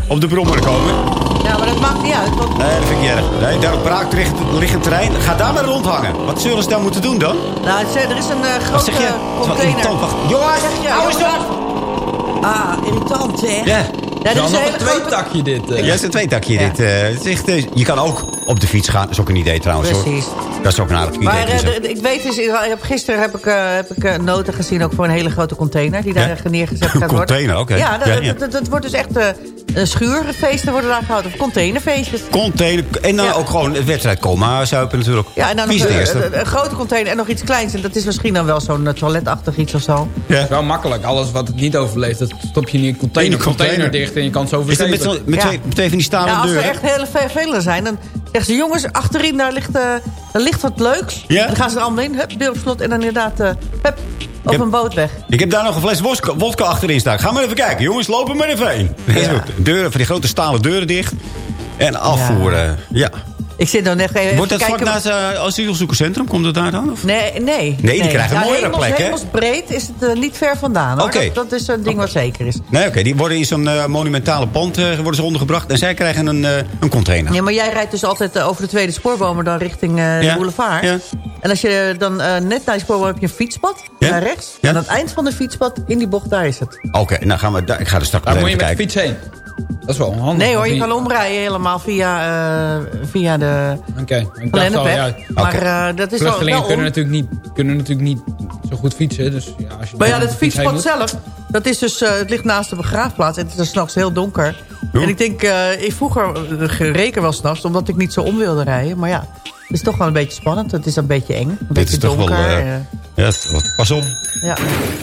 [SPEAKER 11] op de brommer komen.
[SPEAKER 12] Ja, maar dat maakt niet uit. Want...
[SPEAKER 11] Nee, dat vind ik niet erg. Nee, daar op braak liggend terrein. Ga daar maar rondhangen. Wat zullen ze dan moeten doen dan?
[SPEAKER 12] Nou, er is een eh,
[SPEAKER 11] Wat
[SPEAKER 12] grote
[SPEAKER 11] zeg je?
[SPEAKER 12] Container.
[SPEAKER 11] irritant. Wacht. Jongens,
[SPEAKER 12] Zeg je,
[SPEAKER 11] hou eens op!
[SPEAKER 12] Ah, irritant, hè?
[SPEAKER 11] Ja.
[SPEAKER 12] Ja,
[SPEAKER 13] Dan
[SPEAKER 12] is
[SPEAKER 13] nog
[SPEAKER 12] een
[SPEAKER 13] een
[SPEAKER 12] hele grote...
[SPEAKER 13] tweetakje dit. eh.
[SPEAKER 11] Ja, het is een tweetakje dit. eh, eh, je kan ook op de fiets gaan. Dat is ook een idee trouwens. hoor.
[SPEAKER 12] Precies.
[SPEAKER 11] Dat is ook een aardig idee.
[SPEAKER 12] Maar eh,
[SPEAKER 11] eh.
[SPEAKER 12] ik weet dus, ik heb, gisteren heb ik, eh, heb ik eh, noten gezien ook voor een hele grote container. Die daar
[SPEAKER 11] Ja?
[SPEAKER 12] eh, neergezet gaat worden.
[SPEAKER 11] container, oké.
[SPEAKER 12] Ja, dat,
[SPEAKER 11] Ja, ja.
[SPEAKER 12] dat- dat wordt dus echt eh, schuurfeesten worden daar gehouden. Of containerfeestjes.
[SPEAKER 11] Container. En dan ook gewoon het wedstrijd coma zuipen natuurlijk.
[SPEAKER 12] Ja, en dan
[SPEAKER 11] Wie
[SPEAKER 12] nog
[SPEAKER 11] is het
[SPEAKER 12] een,
[SPEAKER 11] eerste?
[SPEAKER 12] een, een grote container en nog iets kleins. En dat is misschien dan wel zo'n eh, toiletachtig iets of zo.
[SPEAKER 11] Ja.
[SPEAKER 13] Wel makkelijk. Alles wat het niet overleeft, dat stop je in een container,
[SPEAKER 11] In een container.
[SPEAKER 13] container dicht en je kan het zo
[SPEAKER 11] Is dat met, zo, met,
[SPEAKER 12] Ja.
[SPEAKER 11] twee, met twee van die stalen
[SPEAKER 12] Ja, als er
[SPEAKER 11] deuren?
[SPEAKER 12] echt hele vervelende zijn, dan zeggen ze... jongens, achterin daar ligt, eh, daar ligt wat leuks.
[SPEAKER 11] Ja?
[SPEAKER 12] Dan gaan ze er allemaal in, hup, deur op slot. En dan inderdaad, eh hup, op
[SPEAKER 11] heb-
[SPEAKER 12] een boot weg.
[SPEAKER 11] Ik heb daar nog een fles wodka, achterin staan. Ga maar even kijken. Jongens, lopen maar even heen. Goed. Deuren, van die grote stalen deuren dicht. En afvoeren. Ja.
[SPEAKER 12] Ik zit nog net even
[SPEAKER 11] Wordt dat
[SPEAKER 12] kijken...
[SPEAKER 11] vlak naast het asielzoekerscentrum? Komt het daar dan? Of?
[SPEAKER 12] Nee, nee.
[SPEAKER 11] Nee, die krijgen een mooiere
[SPEAKER 12] hemels-
[SPEAKER 11] plek, hè?
[SPEAKER 12] hemelsbreed is het eh, niet ver vandaan. hoor.
[SPEAKER 11] Oké.
[SPEAKER 12] Dat, dat is een ding wat zeker is.
[SPEAKER 11] Nee, oké. Die worden in zo'n eh, monumentale pand eh, worden ze ondergebracht. En zij krijgen een, eh, een container.
[SPEAKER 12] Ja, maar jij rijdt dus altijd over de tweede spoorbomen dan richting eh,
[SPEAKER 11] Ja,
[SPEAKER 12] de boulevard.
[SPEAKER 11] ja.
[SPEAKER 12] En als je dan eh, net naar die spoorboom heb je een fietspad.
[SPEAKER 11] Ja,
[SPEAKER 12] Naar rechts.
[SPEAKER 11] ja.
[SPEAKER 12] En aan het eind van de fietspad, in die bocht, daar is het.
[SPEAKER 11] Oké, nou gaan we daar. Ik ga er straks
[SPEAKER 13] Daar
[SPEAKER 11] meteen
[SPEAKER 13] moet je
[SPEAKER 11] even
[SPEAKER 13] met de
[SPEAKER 11] kijken.
[SPEAKER 13] fiets heen. Dat is wel handig.
[SPEAKER 12] Nee hoor, je kan omrijden helemaal via, eh, via de
[SPEAKER 13] Oké, al, ja.
[SPEAKER 12] Maar eh, dat is wel,
[SPEAKER 13] kunnen, natuurlijk niet, kunnen natuurlijk niet zo goed fietsen. Dus ja, als je
[SPEAKER 12] Maar ja, dat fietspad
[SPEAKER 13] moet-
[SPEAKER 12] zelf, dat is dus, eh, het ligt naast de begraafplaats. En het is s'nachts heel donker. En ik denk, ik vroeger uh, reken wel s'nachts, omdat ik niet zo om wilde rijden. Maar ja, het is toch wel een beetje spannend. Het is een beetje eng, een
[SPEAKER 11] Dit
[SPEAKER 12] beetje
[SPEAKER 11] is toch wel...
[SPEAKER 12] donker.
[SPEAKER 11] eh,
[SPEAKER 12] eh,
[SPEAKER 11] ja, pas op.
[SPEAKER 12] ja.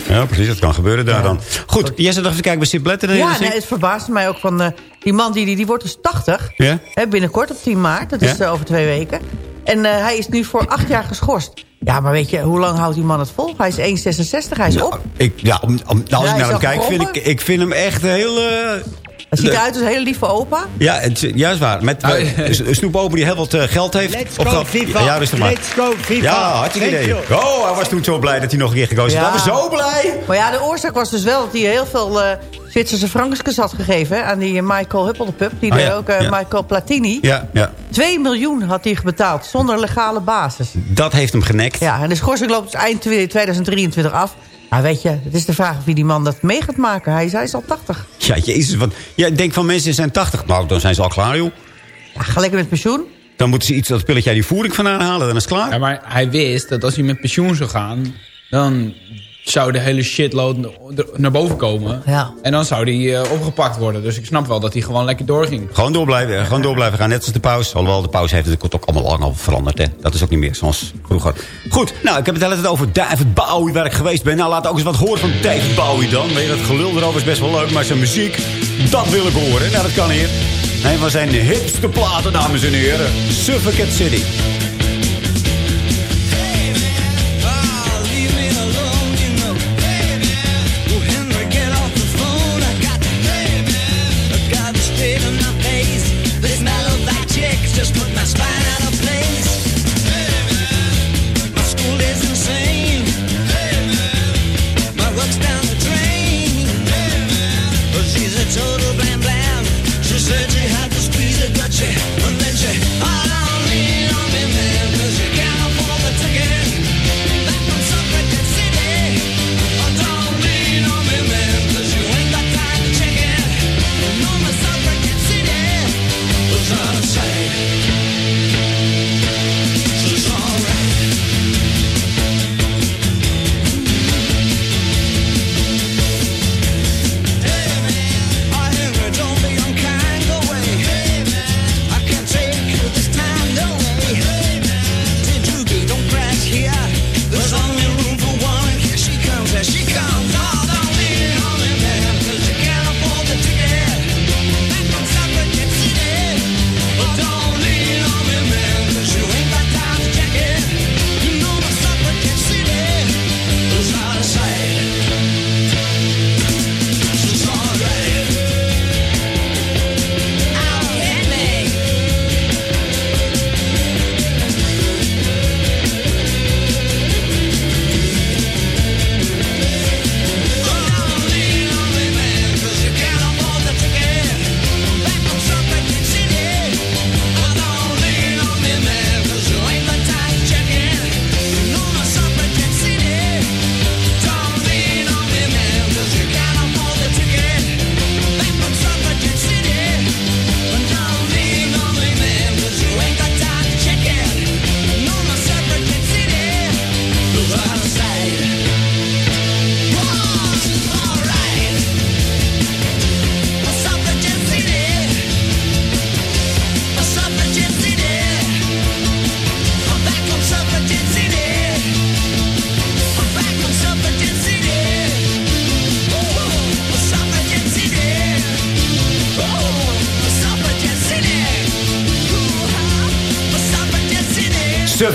[SPEAKER 11] Ja, precies. Dat kan gebeuren daar dan. Goed, jij zit nog even kijken bij Sip Letter.
[SPEAKER 12] Ja, nee, het verbaasde mij ook van... eh, die man die, die, die wordt dus 80.
[SPEAKER 11] Ja?
[SPEAKER 12] Hè, binnenkort op 10 maart. Dat is
[SPEAKER 11] Ja?
[SPEAKER 12] eh, over twee weken. En eh, hij is nu voor acht jaar geschorst. Ja, maar weet je, hoe lang houdt die man het vol? Hij is 1,66, hij is op.
[SPEAKER 11] Ik, ja, om, om, als
[SPEAKER 12] Ja,
[SPEAKER 11] ik naar hem kijk, vind ik, ik vind hem echt heel... eh,
[SPEAKER 12] Hij ziet eruit als een hele lieve opa.
[SPEAKER 11] Ja, het, juist waar. Met
[SPEAKER 13] Nou,
[SPEAKER 11] uh, een snoepoper die heel wat eh, geld heeft.
[SPEAKER 8] Let's
[SPEAKER 11] Op
[SPEAKER 8] go, FIFA.
[SPEAKER 11] Ja, rustig maar.
[SPEAKER 8] Let's go, FIFA.
[SPEAKER 11] Ja, hartstikke
[SPEAKER 8] Thank
[SPEAKER 11] idee.
[SPEAKER 8] you.
[SPEAKER 11] Oh, hij was toen zo blij dat hij nog een keer gekozen
[SPEAKER 12] Ja.
[SPEAKER 11] had. Hij was zo blij.
[SPEAKER 12] Maar ja, de oorzaak was dus wel dat hij heel veel eh Zwitserse frankjes had gegeven... hè, aan die Michael Huppeldepup, die
[SPEAKER 11] Ah,
[SPEAKER 12] er
[SPEAKER 11] ja,
[SPEAKER 12] ook eh,
[SPEAKER 11] ja.
[SPEAKER 12] Michael Platini.
[SPEAKER 11] Ja, ja,
[SPEAKER 12] 2 miljoen had hij betaald, zonder legale basis.
[SPEAKER 11] dat heeft hem genekt.
[SPEAKER 12] Ja, en de schorsing loopt dus eind 2023 af. Maar weet je, het is de vraag of wie die man dat mee gaat maken. Hij is, hij is al 80.
[SPEAKER 11] Ja, jezus. Wat, ja, ik denk van mensen zijn 80. Nou, dan zijn ze al klaar, joh.
[SPEAKER 12] Ja, ga lekker met pensioen.
[SPEAKER 11] Dan moeten ze iets dat pilletje die voering vandaan halen. Dan is het klaar.
[SPEAKER 13] Ja, maar hij wist dat als hij met pensioen zou gaan... dan zou de hele shitload naar boven komen.
[SPEAKER 12] Ja.
[SPEAKER 13] En dan zou die eh, opgepakt worden. Dus ik snap wel dat hij gewoon lekker doorging.
[SPEAKER 11] Gewoon door blijven, eh, gewoon door blijven gaan, net als de pauze. Alhoewel, de pauze heeft het ook allemaal lang al veranderd. Hè. Dat is ook niet meer zoals vroeger. Goed, nou, ik heb het altijd over David Bowie, waar ik geweest ben. Nou, laat ook eens wat horen van David Bowie dan. Weet je, dat gelul erover is best wel leuk, maar zijn muziek, dat wil ik horen. Nou, dat kan hier. Een van zijn hipste platen, dames en heren. Suffocate City.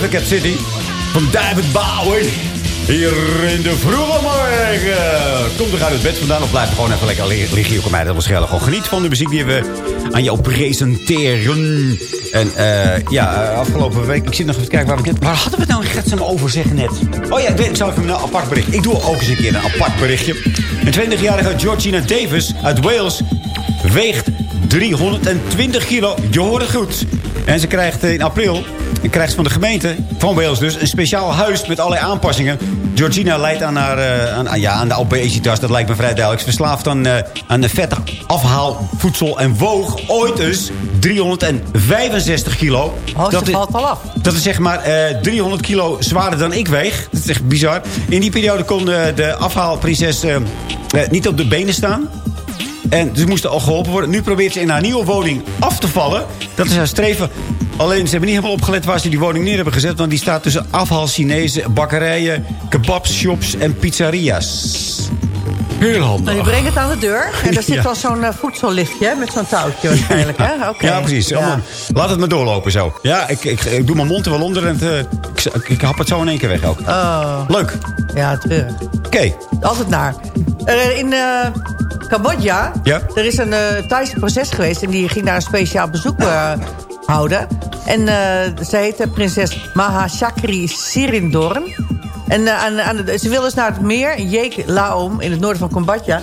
[SPEAKER 11] Suffocate City van David Bowie. Hier in de vroege morgen. Kom er uit het bed vandaan of blijf gewoon even lekker li- liggen. hier. Kom mij dat schelen. Gewoon geniet van de muziek die we aan jou presenteren. En eh, ja, eh, afgelopen week... Ik zit nog even te kijken waar we. Waar hadden we het nou in Getsem over zeggen net? Oh ja, ik zou even een apart bericht. Ik doe ook eens een keer een apart berichtje. Een 20-jarige Georgina Davis uit Wales weegt 320 kilo. Je hoort het goed. En ze krijgt in april krijgt ze van de gemeente van Wales dus een speciaal huis met allerlei aanpassingen. Georgina leidt aan, haar, eh, aan, aan- ja, aan de obesitas, dat lijkt me vrij duidelijk. Ze is verslaafd aan, eh, aan de vette afhaalvoedsel en woog ooit eens 365 kilo.
[SPEAKER 12] Oh,
[SPEAKER 11] is-
[SPEAKER 12] valt al af.
[SPEAKER 11] dat is zeg maar eh, 300 kilo zwaarder dan ik weeg. Dat is echt bizar. In die periode kon eh, de afhaalprinses eh, eh, niet op de benen staan. En dus moest al geholpen worden. Nu probeert ze in haar nieuwe woning af te vallen. Dat is haar streven. Alleen ze hebben niet helemaal opgelet waar ze die woning neer hebben gezet. Want die staat tussen afhaal Chinese bakkerijen, kebabshops en pizzeria's. Heel handig.
[SPEAKER 12] Nou, je brengt het aan de deur en er zit
[SPEAKER 11] Ja.
[SPEAKER 12] dan zo'n eh, voedsellichtje met zo'n touwtje waarschijnlijk. Hè? Oké.
[SPEAKER 11] Ja, precies.
[SPEAKER 12] Ja.
[SPEAKER 11] Allemaal- Laat het maar doorlopen zo. Ja, ik, ik, ik doe mijn mond er wel onder en het, eh, ik, ik, ik hap het zo in één keer weg ook.
[SPEAKER 12] Oh.
[SPEAKER 11] Leuk.
[SPEAKER 12] Ja, treurig.
[SPEAKER 11] Oké.
[SPEAKER 12] Altijd naar. Er, in eh, Cambodja,
[SPEAKER 11] Ja.
[SPEAKER 12] er is een uh, Thaise proces geweest... en die ging daar een speciaal bezoek eh, houden. En eh zij heette prinses Mahashakri Sirindorn. En eh, aan, aan de- ze wil dus naar het meer, Jeek Laom, in het noorden van Cambodja...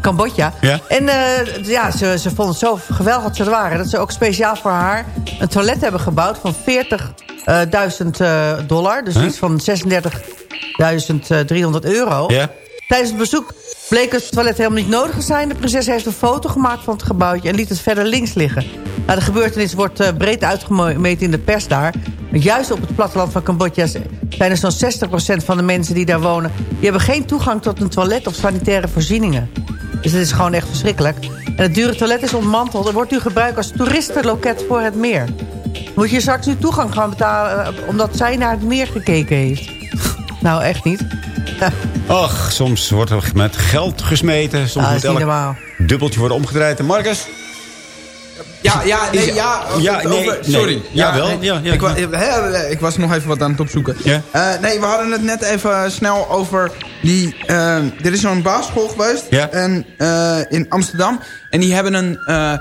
[SPEAKER 12] Cambodja.
[SPEAKER 11] Ja.
[SPEAKER 12] En eh, ja, ze, ze vond het zo geweldig dat ze er waren... dat ze ook speciaal voor haar een toilet hebben gebouwd van 40.000 eh, dollar. Dus
[SPEAKER 11] Huh?
[SPEAKER 12] iets van 36.300 euro.
[SPEAKER 11] Ja.
[SPEAKER 12] Tijdens het bezoek bleek het toilet helemaal niet nodig te zijn. De prinses heeft een foto gemaakt van het gebouwtje... en liet het verder links liggen. Nou, de gebeurtenis wordt eh, breed uitgemeten in de pers daar. Juist op het platteland van Cambodja zijn er zo'n 60% van de mensen die daar wonen... die hebben geen toegang tot een toilet of sanitaire voorzieningen. Dus het is gewoon echt verschrikkelijk. En het dure toilet is ontmanteld en wordt nu gebruikt als toeristenloket voor het meer. Moet je straks nu toegang gaan betalen... eh, omdat zij naar het meer gekeken heeft? Nou, echt niet.
[SPEAKER 11] Ach, soms wordt er met geld gesmeten. Soms
[SPEAKER 12] Ah,
[SPEAKER 11] moet elk
[SPEAKER 12] normaal.
[SPEAKER 11] dubbeltje worden omgedraaid. En Marcus?
[SPEAKER 13] Ja, ja, nee, ja.
[SPEAKER 11] ja, nee,
[SPEAKER 13] over-
[SPEAKER 11] nee.
[SPEAKER 13] sorry.
[SPEAKER 11] Jawel,
[SPEAKER 13] nee.
[SPEAKER 11] ja, ja.
[SPEAKER 13] ik, wa- ik was nog even wat aan het opzoeken.
[SPEAKER 11] Ja.
[SPEAKER 13] Eh, nee, we hadden het net even snel over die... eh, er is zo'n basisschool geweest
[SPEAKER 11] Ja.
[SPEAKER 13] en, eh, in Amsterdam. En die hebben een eh,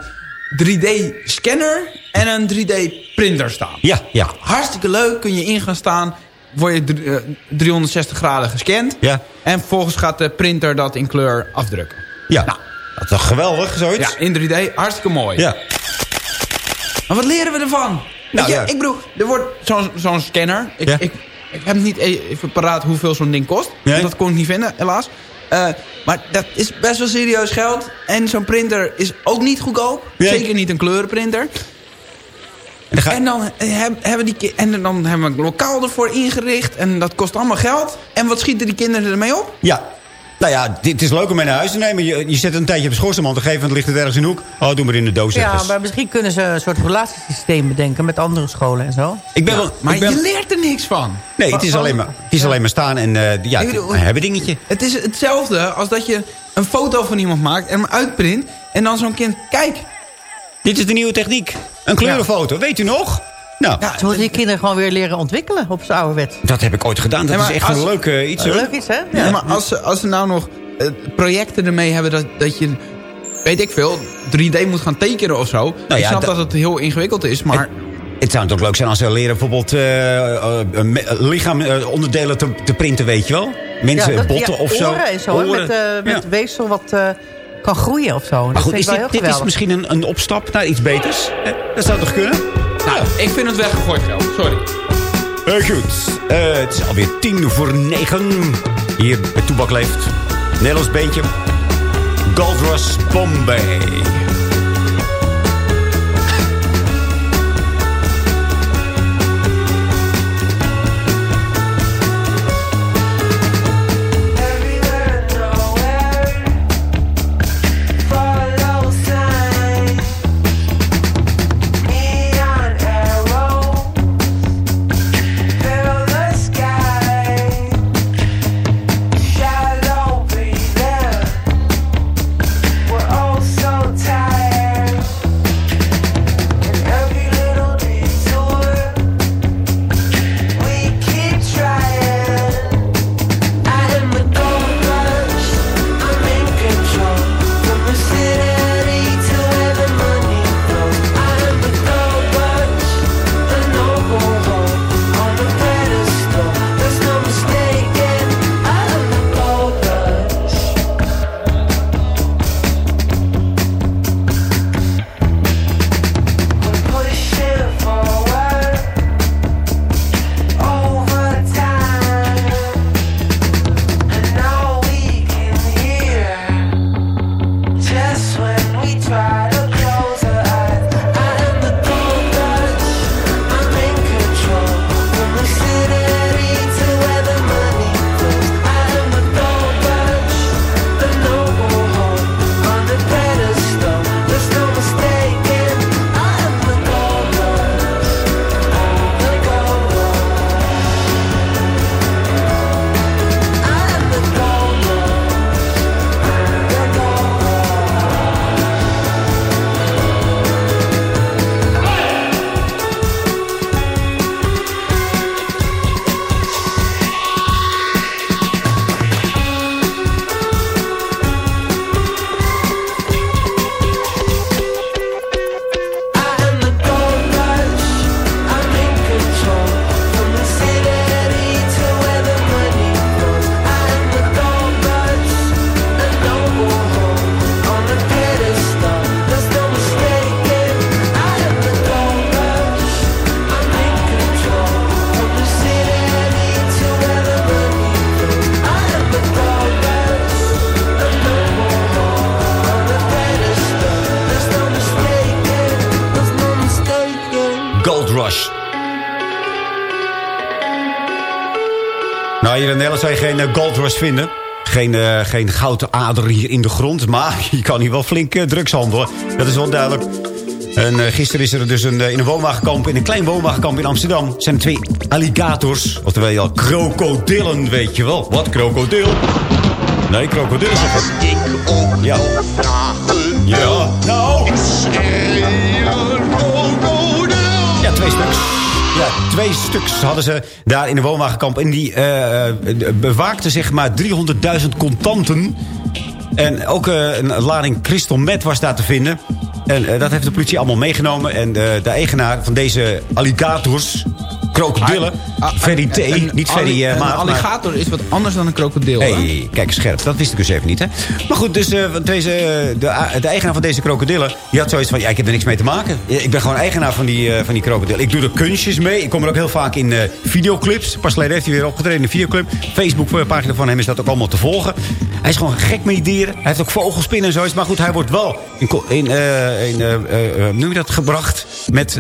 [SPEAKER 13] 3D-scanner en een 3D-printer staan.
[SPEAKER 11] Ja, ja.
[SPEAKER 13] Hartstikke leuk, kun je in gaan staan. Word je dr- eh, 360 graden gescand.
[SPEAKER 11] Ja.
[SPEAKER 13] En vervolgens gaat de printer dat in kleur afdrukken.
[SPEAKER 11] Ja. dat is toch geweldig, zoiets?
[SPEAKER 13] Ja, in 3D. Hartstikke mooi.
[SPEAKER 11] Ja.
[SPEAKER 13] Maar wat leren we ervan? Je,
[SPEAKER 11] ja.
[SPEAKER 13] Ik bedoel, er wordt zo'n zo'n scanner. Ik,
[SPEAKER 11] Ja.
[SPEAKER 13] ik, ik heb niet e- even paraat hoeveel zo'n ding kost.
[SPEAKER 11] Nee.
[SPEAKER 13] Dat kon ik niet vinden, helaas. Eh, maar dat is best wel serieus geld. En zo'n printer is ook niet goedkoop.
[SPEAKER 11] Nee.
[SPEAKER 13] Zeker niet een kleurenprinter.
[SPEAKER 11] Ga-
[SPEAKER 13] En dan, heb- hebben die, en dan hebben we een lokaal ervoor ingericht. En dat kost allemaal geld. En wat schieten die kinderen ermee op?
[SPEAKER 11] Ja. Nou ja, dit is leuk om mee naar huis te nemen. Je, je zet het een tijdje op de schoorsteenmand. Op een gegeven moment ligt het ergens in de hoek. Oh, doe maar in de doos
[SPEAKER 12] Ja,
[SPEAKER 11] ergens.
[SPEAKER 12] maar misschien kunnen ze een soort relatiesysteem bedenken... met andere scholen en zo.
[SPEAKER 11] Ik ben wel...
[SPEAKER 13] Maar
[SPEAKER 11] ik ben,
[SPEAKER 13] je leert er niks van.
[SPEAKER 11] nee, het is alleen maar, het is alleen maar staan en eh, ja, het-
[SPEAKER 13] bedoel-
[SPEAKER 11] een hebben dingetje.
[SPEAKER 13] Het is hetzelfde als dat je een foto van iemand maakt en hem uitprint. En dan zo'n kind, kijk.
[SPEAKER 11] Dit is de nieuwe techniek. Een kleurenfoto, weet u nog? Nou,
[SPEAKER 13] Ja,
[SPEAKER 12] Ze moeten die kinderen gewoon weer leren ontwikkelen op z'n oude wet.
[SPEAKER 11] dat heb ik ooit gedaan. Dat
[SPEAKER 13] Nee,
[SPEAKER 11] is echt
[SPEAKER 13] als-
[SPEAKER 11] een leuk eh, iets. hoor.
[SPEAKER 12] Leuk iets, hè? Ja.
[SPEAKER 13] Ja, maar als ze, als ze nou nog eh, projecten ermee hebben dat, dat je, weet ik veel, 3D moet gaan tekenen of zo. ik
[SPEAKER 11] Nou ja,
[SPEAKER 13] snap
[SPEAKER 11] dat-
[SPEAKER 13] dat het heel ingewikkeld is, maar...
[SPEAKER 11] Het zou natuurlijk leuk zijn als ze leren bijvoorbeeld eh, eh, lichaamonderdelen te, te printen, weet je wel? Mensen,
[SPEAKER 12] dat-
[SPEAKER 11] botten
[SPEAKER 12] ja,
[SPEAKER 11] of zo.
[SPEAKER 12] Oren en zo,
[SPEAKER 11] Oren.
[SPEAKER 12] met, eh, met
[SPEAKER 11] Ja.
[SPEAKER 12] weefsel wat eh, kan groeien of zo.
[SPEAKER 11] Maar
[SPEAKER 12] dat
[SPEAKER 11] goed,
[SPEAKER 12] vind
[SPEAKER 11] is
[SPEAKER 12] ik wel
[SPEAKER 11] dit, dit is misschien een, een opstap naar iets beters? Eh, Dat zou toch kunnen?
[SPEAKER 13] Nou, ik vind het weggegooid geld, sorry.
[SPEAKER 11] Eh, goed, Eh, het is alweer tien voor negen. Hier bij Toebak leeft. Nederlands beentje. Gold Rush Bombay. Zou je geen uh, gold rush vinden. Geen, uh, geen gouden ader hier in de grond. Maar je kan hier wel flink uh, drugs handelen. Dat is wel duidelijk. En uh, gisteren is er dus een, in een woonwagenkamp, in een klein woonwagenkamp in Amsterdam... zijn er twee alligators, oftewel krokodillen, weet je wel. Wat, krokodil? Nee, krokodillen zeg ik. Ja. Ja, nou. Ja, twee stuks. Twee stuks hadden ze daar in de woonwagenkamp. En die uh, bewaakten zeg maar 300.000 contanten. En ook uh, een lading crystal meth was daar te vinden. En dat heeft de politie allemaal meegenomen. En de eigenaar van deze alligators krokodillen.
[SPEAKER 13] Ah,
[SPEAKER 11] Ferry T,
[SPEAKER 13] een,
[SPEAKER 11] niet Ferry
[SPEAKER 13] Een
[SPEAKER 11] Maat.
[SPEAKER 13] alligator is wat anders dan een krokodil.
[SPEAKER 11] hey, kijk scherp. Dat wist ik dus even niet, hè. Maar goed, dus uh, deze, de, de, eigenaar van deze krokodillen... die had zoiets van, ja, ik heb er niks mee te maken. Ik ben gewoon eigenaar van die, uh, van die krokodillen. Ik doe er kunstjes mee. Ik kom er ook heel vaak in uh, videoclips. Pas geleden heeft hij weer opgetreden in een videoclip. Facebook-pagina van hem is dat ook allemaal te volgen. Hij is gewoon gek met die dieren. Hij heeft ook vogelspinnen en zoiets. Maar goed, hij wordt wel in, in, in noem je dat, gebracht met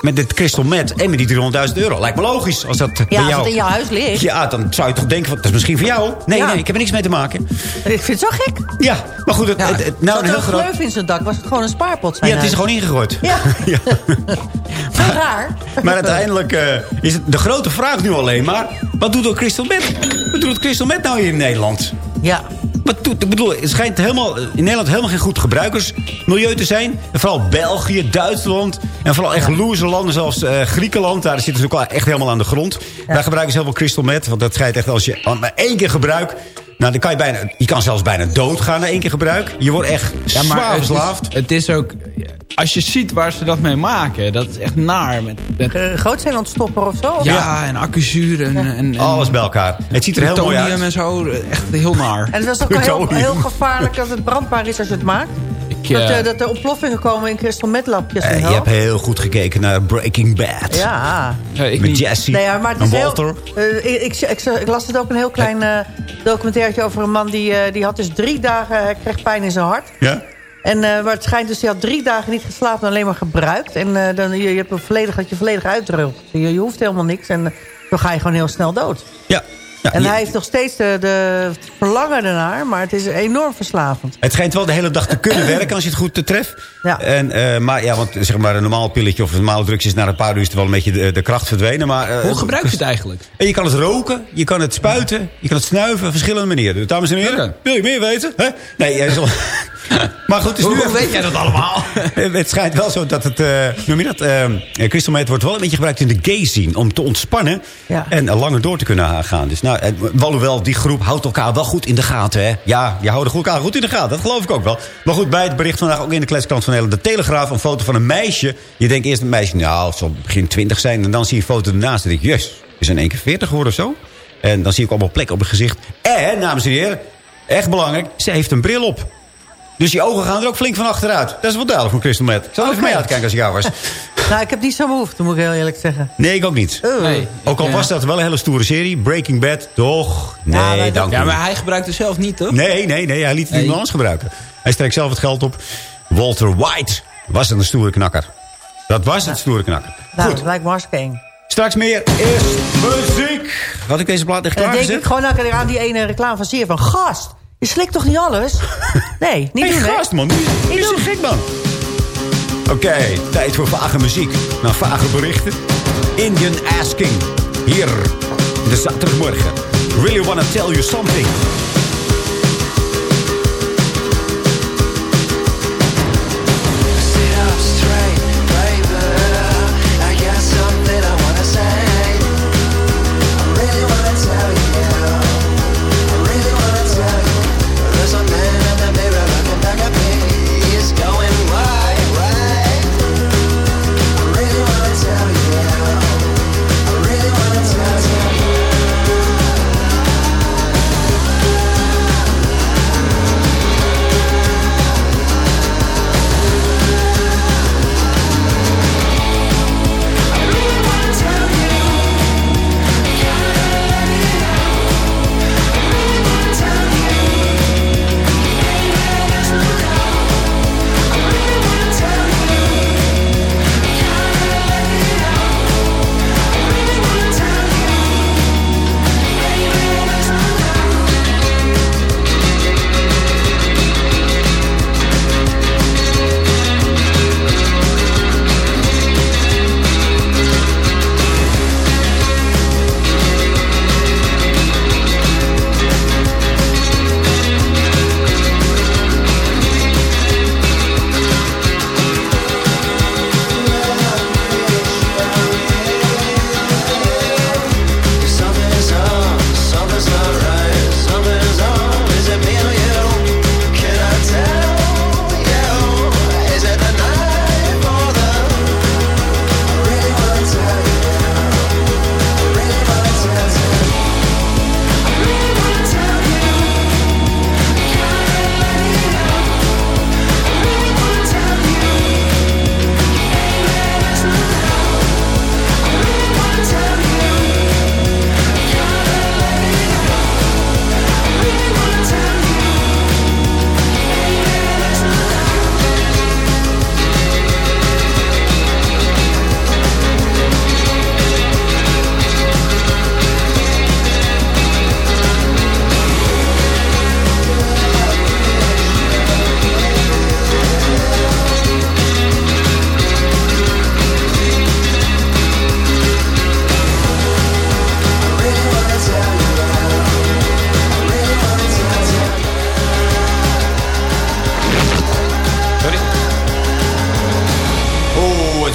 [SPEAKER 11] met dit crystal met en met die 300.000 euro. Lijkt me logisch als dat
[SPEAKER 12] ja,
[SPEAKER 11] bij jou...
[SPEAKER 12] als het in je huis ligt.
[SPEAKER 11] Ja, dan zou je toch denken, van, dat is misschien voor jou. Nee, ja. nee, ik heb er niks mee te maken.
[SPEAKER 12] Ik vind het zo gek.
[SPEAKER 11] Ja, maar goed. Het,
[SPEAKER 12] ja.
[SPEAKER 11] het, het, nou
[SPEAKER 12] een heel groot... gleuf in zijn dak? Was het gewoon een spaarpot?
[SPEAKER 11] Ja, het is er gewoon ingegooid.
[SPEAKER 12] Ja. ja. Zo raar.
[SPEAKER 11] Maar uiteindelijk uh, is het de grote vraag nu alleen maar... wat doet dat crystal met? Wat doet het crystal met nou hier in Nederland?
[SPEAKER 12] Ja.
[SPEAKER 11] Maar ik bedoel, het schijnt helemaal, in Nederland helemaal geen goed gebruikersmilieu te zijn. En vooral België, Duitsland en vooral echt loze landen zoals uh, Griekenland. Daar zitten ze ook echt helemaal aan de grond. Daar gebruiken ze heel veel crystal meth. Want dat schijnt echt als je maar één keer gebruikt... Nou, dan kan je bijna... Je kan zelfs bijna doodgaan na één keer gebruik. Je wordt echt ja, maar zwaar verslaafd.
[SPEAKER 13] Het, het is ook... Als je ziet waar ze dat mee maken, dat is echt naar. Met, met...
[SPEAKER 12] Uh, of zo? Of
[SPEAKER 13] ja, ja, en accuzuur en, en, en...
[SPEAKER 11] Alles bij elkaar. Het ziet er heel mooi uit.
[SPEAKER 13] en zo, echt heel naar.
[SPEAKER 12] En het is ook heel, heel gevaarlijk dat het brandbaar is als je het maakt. Ik, dat, uh, dat er ontploffingen komen in crystal meth lapjes.
[SPEAKER 11] Uh, je hebt heel goed gekeken naar Breaking Bad.
[SPEAKER 12] Ja.
[SPEAKER 11] ja ik Met Jesse
[SPEAKER 12] nee, ja, maar het
[SPEAKER 11] en
[SPEAKER 12] is
[SPEAKER 11] Walter.
[SPEAKER 12] Heel, ik, ik, ik, ik, las het ook een heel klein documentairtje over een man... Die, die had dus drie dagen, hij kreeg pijn in zijn hart.
[SPEAKER 11] Ja.
[SPEAKER 12] En uh, maar het schijnt dus, hij had drie dagen niet geslapen, alleen maar gebruikt. En uh, dan, je, je hebt een volledig, dat je volledig uitdrukt. Je, je hoeft helemaal niks en uh, dan ga je gewoon heel snel dood.
[SPEAKER 11] Ja. Ja
[SPEAKER 12] en
[SPEAKER 11] je,
[SPEAKER 12] hij heeft nog steeds de, de verlangen ernaar, maar het is enorm verslavend.
[SPEAKER 11] Het schijnt wel de hele dag te kunnen werken als je het goed treft.
[SPEAKER 12] Ja.
[SPEAKER 11] En, maar ja, want zeg maar een normaal pilletje of een normaal drugs is na een paar uur is er wel een beetje de, de kracht verdwenen. Maar,
[SPEAKER 13] Hoe gebruik je het eigenlijk?
[SPEAKER 11] En je kan het roken, je kan het spuiten, je kan het snuiven, verschillende manieren. Dus, dames en heren, okay. wil je meer weten? Hè? Nee, jij zal... Maar goed, dus
[SPEAKER 13] hoe,
[SPEAKER 11] nu
[SPEAKER 13] hoe weet jij dat allemaal?
[SPEAKER 11] het schijnt wel zo dat het, uh, noem je dat, uh, crystal meth wordt wel een beetje gebruikt in de gay scene. Om te ontspannen
[SPEAKER 12] ja.
[SPEAKER 11] en uh, langer door te kunnen gaan. Dus nou, alhoewel, die groep houdt elkaar wel goed in de gaten. Hè? Ja, je houdt elkaar goed in de gaten, dat geloof ik ook wel. Maar goed, bij het bericht vandaag ook in de kletskrant van Nederland. De Telegraaf, een foto van een meisje. Je denkt eerst een meisje, nou, het zal begin 20 zijn. En dan zie je een foto ernaast en denk je, yes, is een één keer 40 geworden of zo. En dan zie ik allemaal plekken op het gezicht. En, dames en heren, echt belangrijk, ze heeft een bril op. Dus die ogen gaan er ook flink van achteruit. Dat is wel duidelijk van Crystal Meth. Ik zal even mee uitkijken als ik jou was.
[SPEAKER 12] nou, ik heb niet zo'n behoefte, moet ik heel eerlijk zeggen.
[SPEAKER 11] Nee, ik ook niet.
[SPEAKER 12] Uh.
[SPEAKER 13] Nee,
[SPEAKER 11] ook al was dat wel een hele stoere serie. Breaking Bad, toch? Nee,
[SPEAKER 12] ja,
[SPEAKER 11] dank
[SPEAKER 13] Ja, maar hij gebruikte zelf niet, toch?
[SPEAKER 11] Nee, nee, nee. Hij liet het iemand anders gebruiken. Hij strekt zelf het geld op. Walter White was een stoere knakker. Dat was een stoere knakker.
[SPEAKER 12] Nou,
[SPEAKER 11] Goed.
[SPEAKER 12] lijkt me hartstikke eng.
[SPEAKER 11] Straks meer is muziek. Had ik deze plaat echt klaar
[SPEAKER 12] Dan denk ik gewoon aan die ene reclame van Zeer van... Gast, je slikt toch niet alles? Nee, niet
[SPEAKER 11] hey,
[SPEAKER 12] doen,
[SPEAKER 11] gast, man. Niet, niet zo gek, man. Oké, okay, tijd voor vage muziek. Naar vage berichten. Indian Asking. Hier, de zaterdagmorgen. Really wanna tell you something.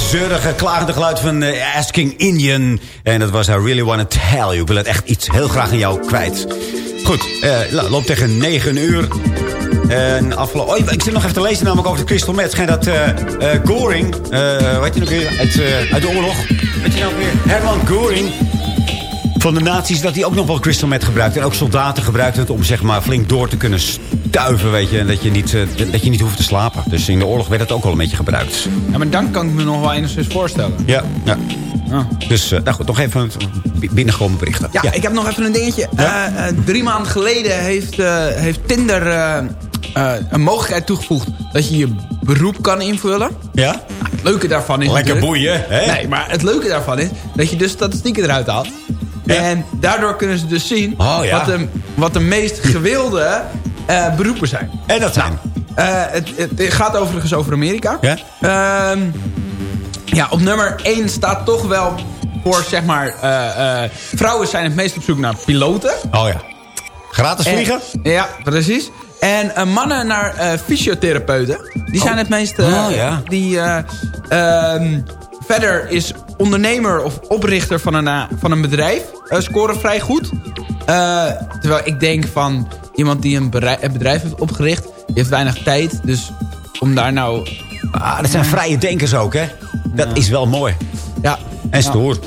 [SPEAKER 11] Zeurige, klagende geluid van eh, Asking Indian. En dat was I Really Wanna Tell You. Ik wil het echt iets heel graag aan jou kwijt. Goed, uh, loopt tegen 9 uur. En afgelopen... Oh, ik zit nog even te lezen namelijk over de Crystal Meth. Schijnt dat uh, Goring, weet je nog weer, uit, uit de oorlog... Weet je nou weer, Herman Goring van de nazi's... dat hij ook nog wel crystal meth gebruikt. En ook soldaten gebruikt het om zeg maar flink door te kunnen stuiven, weet je. En dat je niet, dat je niet hoeft te slapen. Dus in de oorlog werd het ook al een beetje gebruikt.
[SPEAKER 13] Ja, maar dan kan ik me nog wel enigszins voorstellen.
[SPEAKER 11] Ja, ja. Dus nou goed, nog even binnengekomen berichten.
[SPEAKER 13] Ja, ja, ik heb nog even een dingetje. Ja? drie maanden geleden heeft, heeft Tinder uh, een mogelijkheid toegevoegd dat je je beroep kan invullen.
[SPEAKER 11] Ja?
[SPEAKER 13] Nou, het leuke daarvan is
[SPEAKER 11] Lekker boeien, hè?
[SPEAKER 13] Nee, maar het leuke daarvan is dat je dus statistieken eruit haalt. Ja. En daardoor kunnen ze dus zien
[SPEAKER 11] oh, ja.
[SPEAKER 13] wat, de, wat de meest gewilde uh, beroepen zijn.
[SPEAKER 11] En dat zijn?
[SPEAKER 13] Nou, uh, het, het, gaat overigens over Amerika.
[SPEAKER 11] Ja?
[SPEAKER 13] Uh, ja, op nummer 1 staat toch wel voor, zeg maar... vrouwen zijn het meest op zoek naar piloten.
[SPEAKER 11] Oh ja. Gratis vliegen?
[SPEAKER 13] En, ja, precies. En uh, mannen naar uh, fysiotherapeuten. Die zijn
[SPEAKER 11] oh.
[SPEAKER 13] het meest... Uh,
[SPEAKER 11] oh, ja.
[SPEAKER 13] die, ehm, verder is ondernemer of oprichter van een, van een bedrijf. scoren vrij goed. terwijl ik denk van... Iemand die een bedrijf, heeft opgericht... Die heeft weinig tijd. Dus om daar nou...
[SPEAKER 11] Ah, dat zijn vrije denkers ook, hè? Dat ja. is wel mooi.
[SPEAKER 13] Ja.
[SPEAKER 11] En stoer.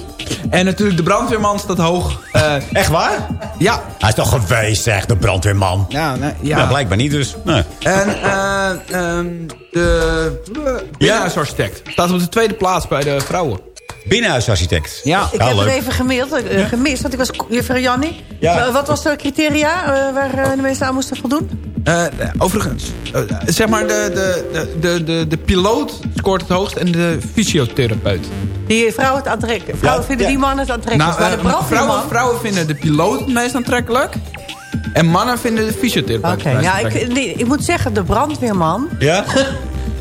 [SPEAKER 13] En natuurlijk de brandweerman staat hoog. Uh,
[SPEAKER 11] Echt waar?
[SPEAKER 13] Ja.
[SPEAKER 11] Hij is toch geweest, zeg, de brandweerman.
[SPEAKER 13] Ja, nee, ja.
[SPEAKER 11] Nou, blijkbaar niet dus. Nee.
[SPEAKER 13] En uh, um, de binnenhuisarchitect staat op de tweede plaats bij de vrouwen.
[SPEAKER 11] Binnenhuisarchitect.
[SPEAKER 13] Ja.
[SPEAKER 12] Ik heb het even gemaild, uh, gemist, want ik was juffrouw Jannie. Ja. Wat was de criteria waar de mensen aan moesten voldoen?
[SPEAKER 13] Uh, overigens, uh, zeg maar, de, de, de, de, de piloot scoort het hoogst en de fysiotherapeut.
[SPEAKER 12] Die vrouwen het aantrekkelijk. Vrouwen ja, vinden ja. die mannen het aantrekkelijk.
[SPEAKER 13] Nou,
[SPEAKER 12] maar de
[SPEAKER 13] uh, vrouwen, vrouwen vinden de piloot het meest aantrekkelijk. En mannen vinden de fysiotherapeut
[SPEAKER 12] Oké, okay, ja, ik, ik moet zeggen, de brandweerman...
[SPEAKER 11] Ja?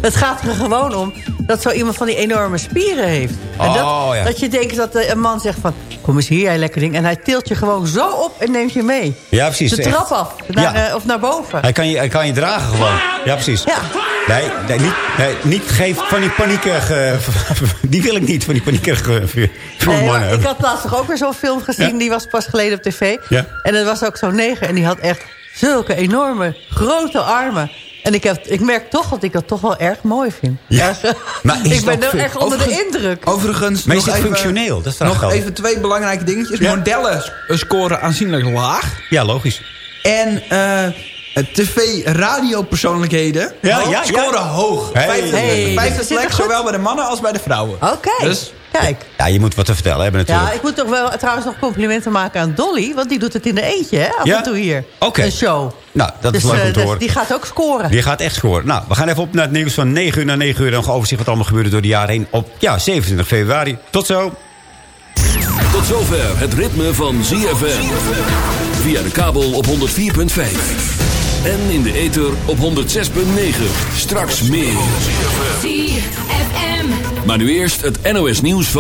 [SPEAKER 12] Het gaat er gewoon om dat zo iemand van die enorme spieren heeft. En dat,
[SPEAKER 11] oh, ja.
[SPEAKER 12] dat je denkt dat een man zegt van... Kom eens hier, jij lekker ding. En hij tilt je gewoon zo op en neemt je mee.
[SPEAKER 11] Ja, precies.
[SPEAKER 12] De trap af. Naar, ja. uh, of naar boven.
[SPEAKER 11] Hij kan, je, hij kan je dragen gewoon. Ja, precies.
[SPEAKER 12] Ja.
[SPEAKER 11] Nee, nee, niet, nee, niet geef van die paniekerige... Die wil ik niet, van die paniekerige
[SPEAKER 12] nee, mannen. Ik had laatst toch ook weer zo'n film gezien. Ja? Die was pas geleden op tv.
[SPEAKER 11] Ja.
[SPEAKER 12] En dat was ook zo'n neger. En die had echt zulke enorme, grote armen. En ik, heb, ik merk toch dat ik dat toch wel erg mooi vind.
[SPEAKER 11] Ja,
[SPEAKER 12] maar ik ben er echt onder de indruk.
[SPEAKER 13] Overigens,
[SPEAKER 11] maar is
[SPEAKER 13] nog
[SPEAKER 11] het
[SPEAKER 13] even,
[SPEAKER 11] functioneel? Dat is
[SPEAKER 13] nog even twee belangrijke dingetjes.
[SPEAKER 11] Ja.
[SPEAKER 13] Modellen scoren aanzienlijk laag.
[SPEAKER 11] Ja, logisch.
[SPEAKER 13] En uh, tv-radiopersoonlijkheden
[SPEAKER 11] ja, ja,
[SPEAKER 13] scoren
[SPEAKER 11] ja.
[SPEAKER 13] hoog.
[SPEAKER 11] Hey.
[SPEAKER 13] Vijfde,
[SPEAKER 12] Hey,
[SPEAKER 13] plek, zowel bij de mannen als bij de vrouwen.
[SPEAKER 12] Oké,
[SPEAKER 13] Dus,
[SPEAKER 12] kijk.
[SPEAKER 11] Ja, je moet wat te vertellen hebben natuurlijk.
[SPEAKER 12] Ja, ik moet toch wel trouwens nog complimenten maken aan Dolly. Want die doet het in de eentje, hè? Af
[SPEAKER 11] Ja?
[SPEAKER 12] en toe hier.
[SPEAKER 11] Oké.
[SPEAKER 12] Een show.
[SPEAKER 11] Nou, dat
[SPEAKER 12] Dus
[SPEAKER 11] is leuk
[SPEAKER 12] eh,
[SPEAKER 11] om te
[SPEAKER 12] dus
[SPEAKER 11] horen.
[SPEAKER 12] die gaat ook scoren.
[SPEAKER 11] Die gaat echt scoren. Nou, we gaan even op naar het nieuws van 9 uur naar 9 uur. En nog overzicht wat allemaal gebeurde door de jaren heen. Op ja, 27 februari. Tot zo.
[SPEAKER 2] Tot zover het ritme van ZFM. Via de kabel op 104.5. En in de ether op 106.9. Straks meer.
[SPEAKER 18] ZFM.
[SPEAKER 2] Maar nu eerst het NOS nieuws van...